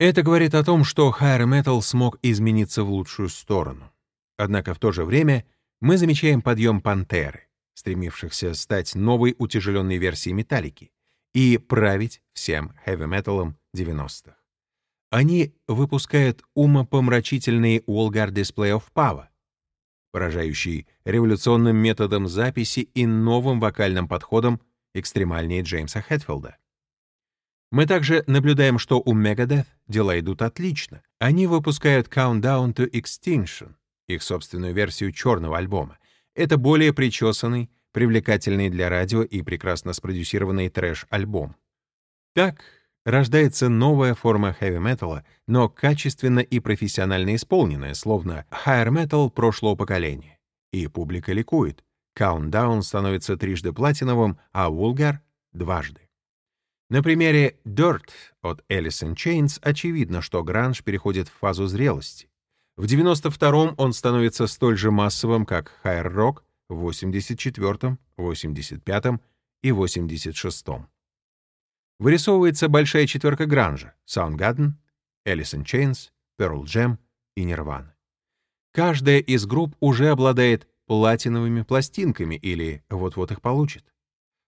Это говорит о том, что хайр-метал смог измениться в лучшую сторону. Однако в то же время мы замечаем подъем Пантеры, стремившихся стать новой утяжеленной версией металлики, и править всем хэви-металом 90-х. Они выпускают умопомрачительный Vulgar Display of Power, поражающий революционным методом записи и новым вокальным подходом экстремальнее Джеймса Хэтфилда. Мы также наблюдаем, что у Megadeth дела идут отлично. Они выпускают Countdown to Extinction, их собственную версию черного альбома. Это более причесанный, привлекательный для радио и прекрасно спродюсированный трэш-альбом. Так рождается новая форма хэви-металла, но качественно и профессионально исполненная, словно хайр-метал прошлого поколения. И публика ликует. Countdown становится трижды платиновым, а Vulgar — дважды. На примере Dirt от Alice in Chains очевидно, что гранж переходит в фазу зрелости. В 92-м он становится столь же массовым, как хайр-рок, в 84-м, 85-м и 86-м. Вырисовывается большая четверка гранжа — Soundgarden, Alice in Chains, Pearl Jam и Nirvana. Каждая из групп уже обладает платиновыми пластинками или вот-вот их получит.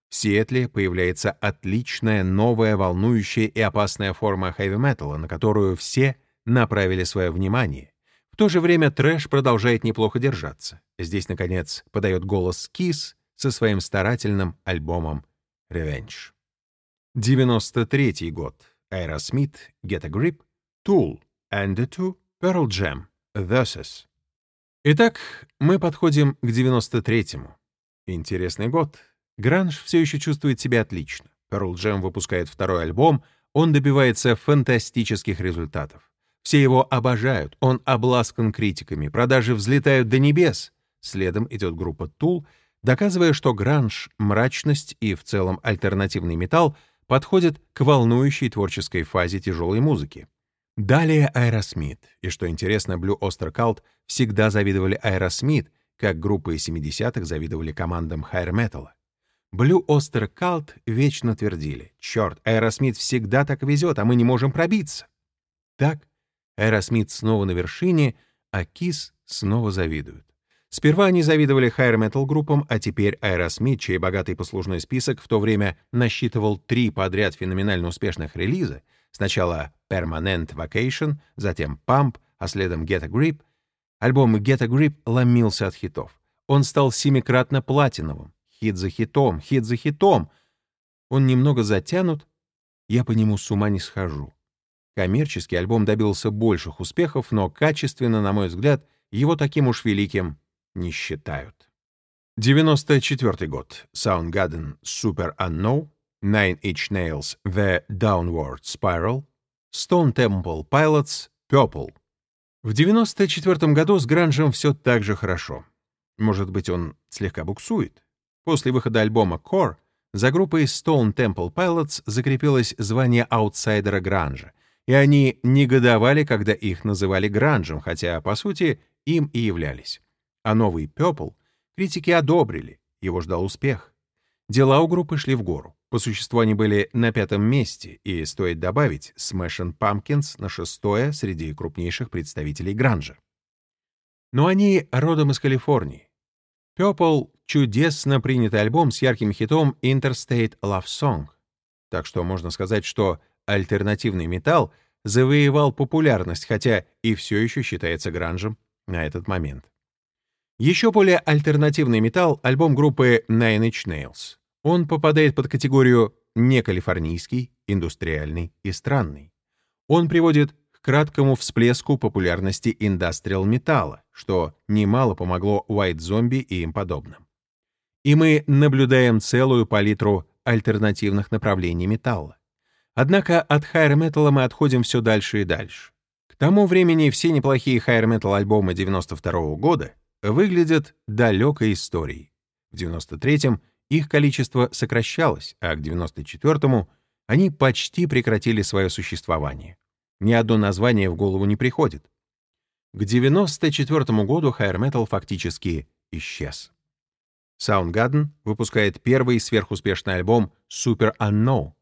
В Сиэтле появляется отличная, новая, волнующая и опасная форма хэви-металла, на которую все направили свое внимание, в то же время трэш продолжает неплохо держаться. Здесь, наконец, подает голос Кис со своим старательным альбомом Revenge. 93 год. Aerosmith, Get a Grip, Tool, And the Two, Pearl Jam, Versus. Итак, мы подходим к 93-му. Интересный год. Гранж все еще чувствует себя отлично. Pearl Jam выпускает второй альбом, он добивается фантастических результатов. Все его обожают, он обласкан критиками, продажи взлетают до небес. Следом идет группа Tool, доказывая, что гранж, мрачность и в целом альтернативный металл подходят к волнующей творческой фазе тяжелой музыки. Далее Aerosmith, и что интересно, Blue Öyster Cult всегда завидовали Aerosmith, как группы 70-х завидовали командам хайр-металла. Blue Öyster Cult вечно твердили, «Черт, Aerosmith всегда так везет, а мы не можем пробиться». Так Аэросмит снова на вершине, а Kiss снова завидуют. Сперва они завидовали хайр-метал группам, а теперь Аэросмит, чей богатый послужной список в то время насчитывал три подряд феноменально успешных релиза, сначала Permanent Vacation, затем Pump, а следом Get a Grip, альбом Get a Grip ломился от хитов. Он стал семикратно платиновым. Хит за хитом, хит за хитом. Он немного затянут, я по нему с ума не схожу. Коммерческий альбом добился больших успехов, но качественно, на мой взгляд, его таким уж великим не считают. 94 год. Soundgarden Super Unknown, Nine Inch Nails The Downward Spiral, Stone Temple Pilots Purple. В 94 году с гранжем все так же хорошо. Может быть, он слегка буксует. После выхода альбома Core за группой Stone Temple Pilots закрепилось звание аутсайдера гранжа, и они негодовали, когда их называли гранжем, хотя, по сути, им и являлись. А новый Purple критики одобрили, его ждал успех. Дела у группы шли в гору. По существу они были на пятом месте, и, стоит добавить, Smashing Pumpkins на шестое среди крупнейших представителей гранжа. Но они родом из Калифорнии. Purple — чудесно принятый альбом с ярким хитом Interstate Love Song. Так что можно сказать, что альтернативный металл завоевал популярность, хотя и все еще считается гранжем на этот момент. Еще более альтернативный металл — альбом группы Nine Inch Nails. Он попадает под категорию некалифорнийский, индустриальный и странный. Он приводит к краткому всплеску популярности индастриал металла, что немало помогло White Zombie и им подобным. И мы наблюдаем целую палитру альтернативных направлений металла. Однако от хайр-металла мы отходим все дальше и дальше. К тому времени все неплохие хайр-метал альбомы 92 -го года выглядят далекой историей. В 93-м их количество сокращалось, а к 94-му они почти прекратили свое существование. Ни одно название в голову не приходит. К 94 году Hair Metal фактически исчез. Soundgarden выпускает первый сверхуспешный альбом Super Unknown.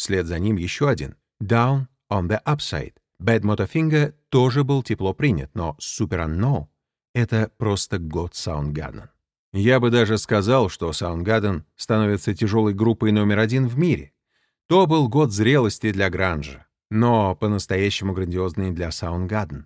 Вслед за ним еще один Down on the Upside. Bad Motofinger тоже был тепло принят, но Super Unknown — это просто год Soundgarden. Я бы даже сказал, что Soundgarden становится тяжелой группой номер один в мире. То был год зрелости для гранжа, но по-настоящему грандиозный для Soundgarden.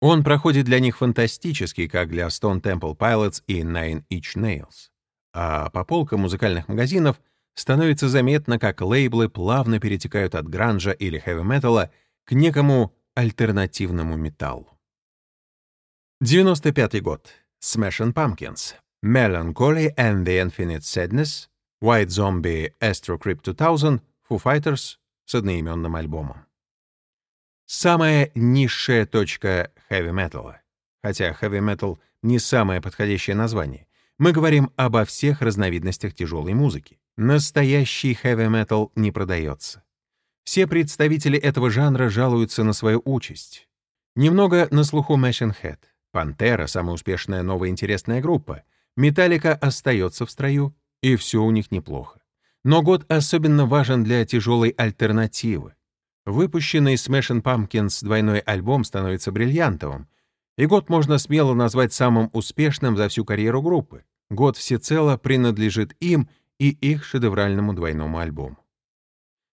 Он проходит для них фантастически, как для Stone Temple Pilots и Nine Inch Nails. А по полкам музыкальных магазинов становится заметно, как лейблы плавно перетекают от гранжа или хэви-металла к некому альтернативному металлу. 95 год. Smashing Pumpkins. Melancholy and the Infinite Sadness, White Zombie Astro Crypt 2000, Foo Fighters с одноименным альбомом. Самая низшая точка хэви-металла. Хотя хэви-метал не самое подходящее название. Мы говорим обо всех разновидностях тяжелой музыки. Настоящий хэви-метал не продается. Все представители этого жанра жалуются на свою участь. Немного на слуху Machine Head. Пантера — самая успешная новая интересная группа — Металлика остается в строю, и все у них неплохо. Но год особенно важен для тяжелой альтернативы. Выпущенный Smashing Pumpkins двойной альбом становится бриллиантовым, и год можно смело назвать самым успешным за всю карьеру группы. Год всецело принадлежит им и их шедевральному двойному альбому.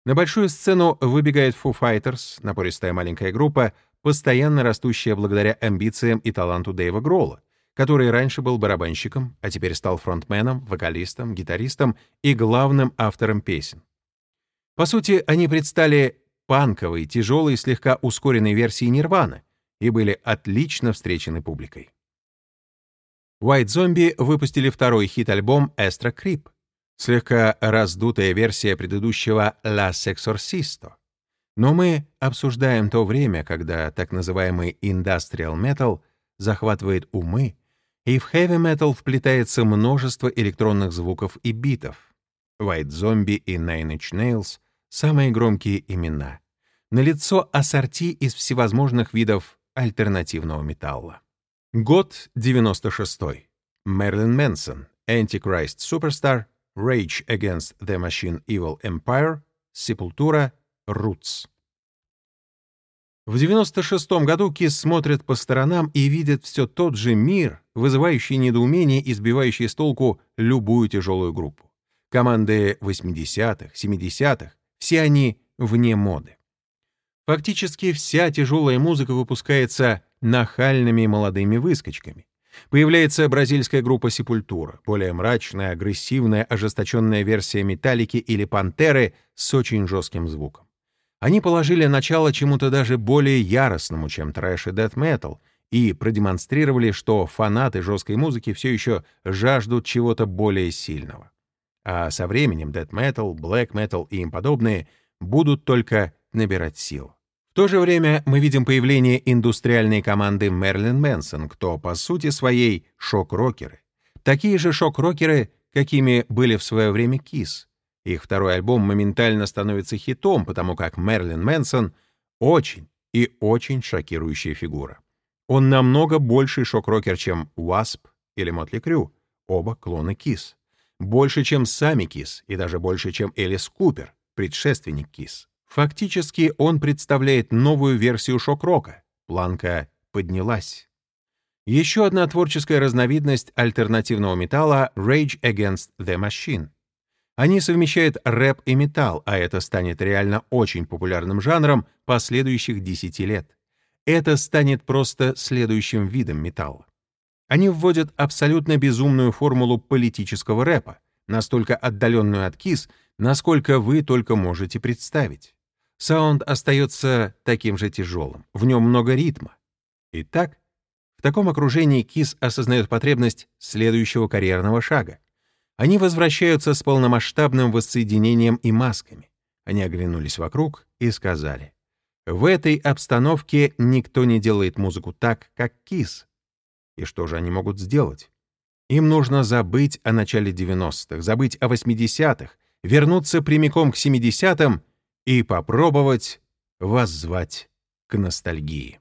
На большую сцену выбегает Foo Fighters, напористая маленькая группа, постоянно растущая благодаря амбициям и таланту Дэйва Гролла, который раньше был барабанщиком, а теперь стал фронтменом, вокалистом, гитаристом и главным автором песен. По сути, они предстали панковой, тяжелой, слегка ускоренной версией Нирваны и были отлично встречены публикой. White Zombie выпустили второй хит-альбом Estro Creep, слегка раздутая версия предыдущего La Sexorcisto. Но мы обсуждаем то время, когда так называемый industrial metal захватывает умы и в хэви-метал вплетается множество электронных звуков и битов. White Zombie и Nine Inch Nails — самые громкие имена. Налицо ассорти из всевозможных видов альтернативного металла. Год 96. Мерлин Мэнсон, Antichrist Superstar, Rage Against the Machine Evil Empire, Sepultura, Roots. В 96 году Кис смотрит по сторонам и видит все тот же мир, вызывающий недоумение и сбивающий с толку любую тяжелую группу. Команды 80-х, 70-х, все они вне моды. Фактически вся тяжелая музыка выпускается нахальными молодыми выскочками. Появляется бразильская группа «Сепультура», более мрачная, агрессивная, ожесточенная версия «Металлики» или «Пантеры» с очень жестким звуком. Они положили начало чему-то даже более яростному, чем трэш и дэт-метал, и продемонстрировали, что фанаты жесткой музыки все еще жаждут чего-то более сильного. А со временем дэт-метал, блэк-метал и им подобные будут только набирать силу. То же время мы видим появление индустриальной команды Мерлин Мэнсон, кто по сути своей шок-рокеры. Такие же шок-рокеры, какими были в свое время Кис. Их второй альбом моментально становится хитом, потому как Мэрилин Мэнсон очень и очень шокирующая фигура. Он намного больший шок-рокер, чем Wasp или Mötley Crüe, оба клоны Kiss. Больше, чем сами Kiss, и даже больше, чем Элис Купер, предшественник Kiss. Фактически он представляет новую версию шок-рока. Планка поднялась. Еще одна творческая разновидность альтернативного металла — Rage Against the Machine. Они совмещают рэп и металл, а это станет реально очень популярным жанром последующих 10 лет. Это станет просто следующим видом металла. Они вводят абсолютно безумную формулу политического рэпа, настолько отдаленную от КИС, насколько вы только можете представить. Саунд остается таким же тяжелым, в нем много ритма. Итак, в таком окружении Кис осознает потребность следующего карьерного шага. Они возвращаются с полномасштабным воссоединением и масками. Они оглянулись вокруг и сказали, «В этой обстановке никто не делает музыку так, как Кис». И что же они могут сделать? Им нужно забыть о начале 90-х, забыть о 80-х, вернуться прямиком к 70-м и попробовать воззвать к ностальгии.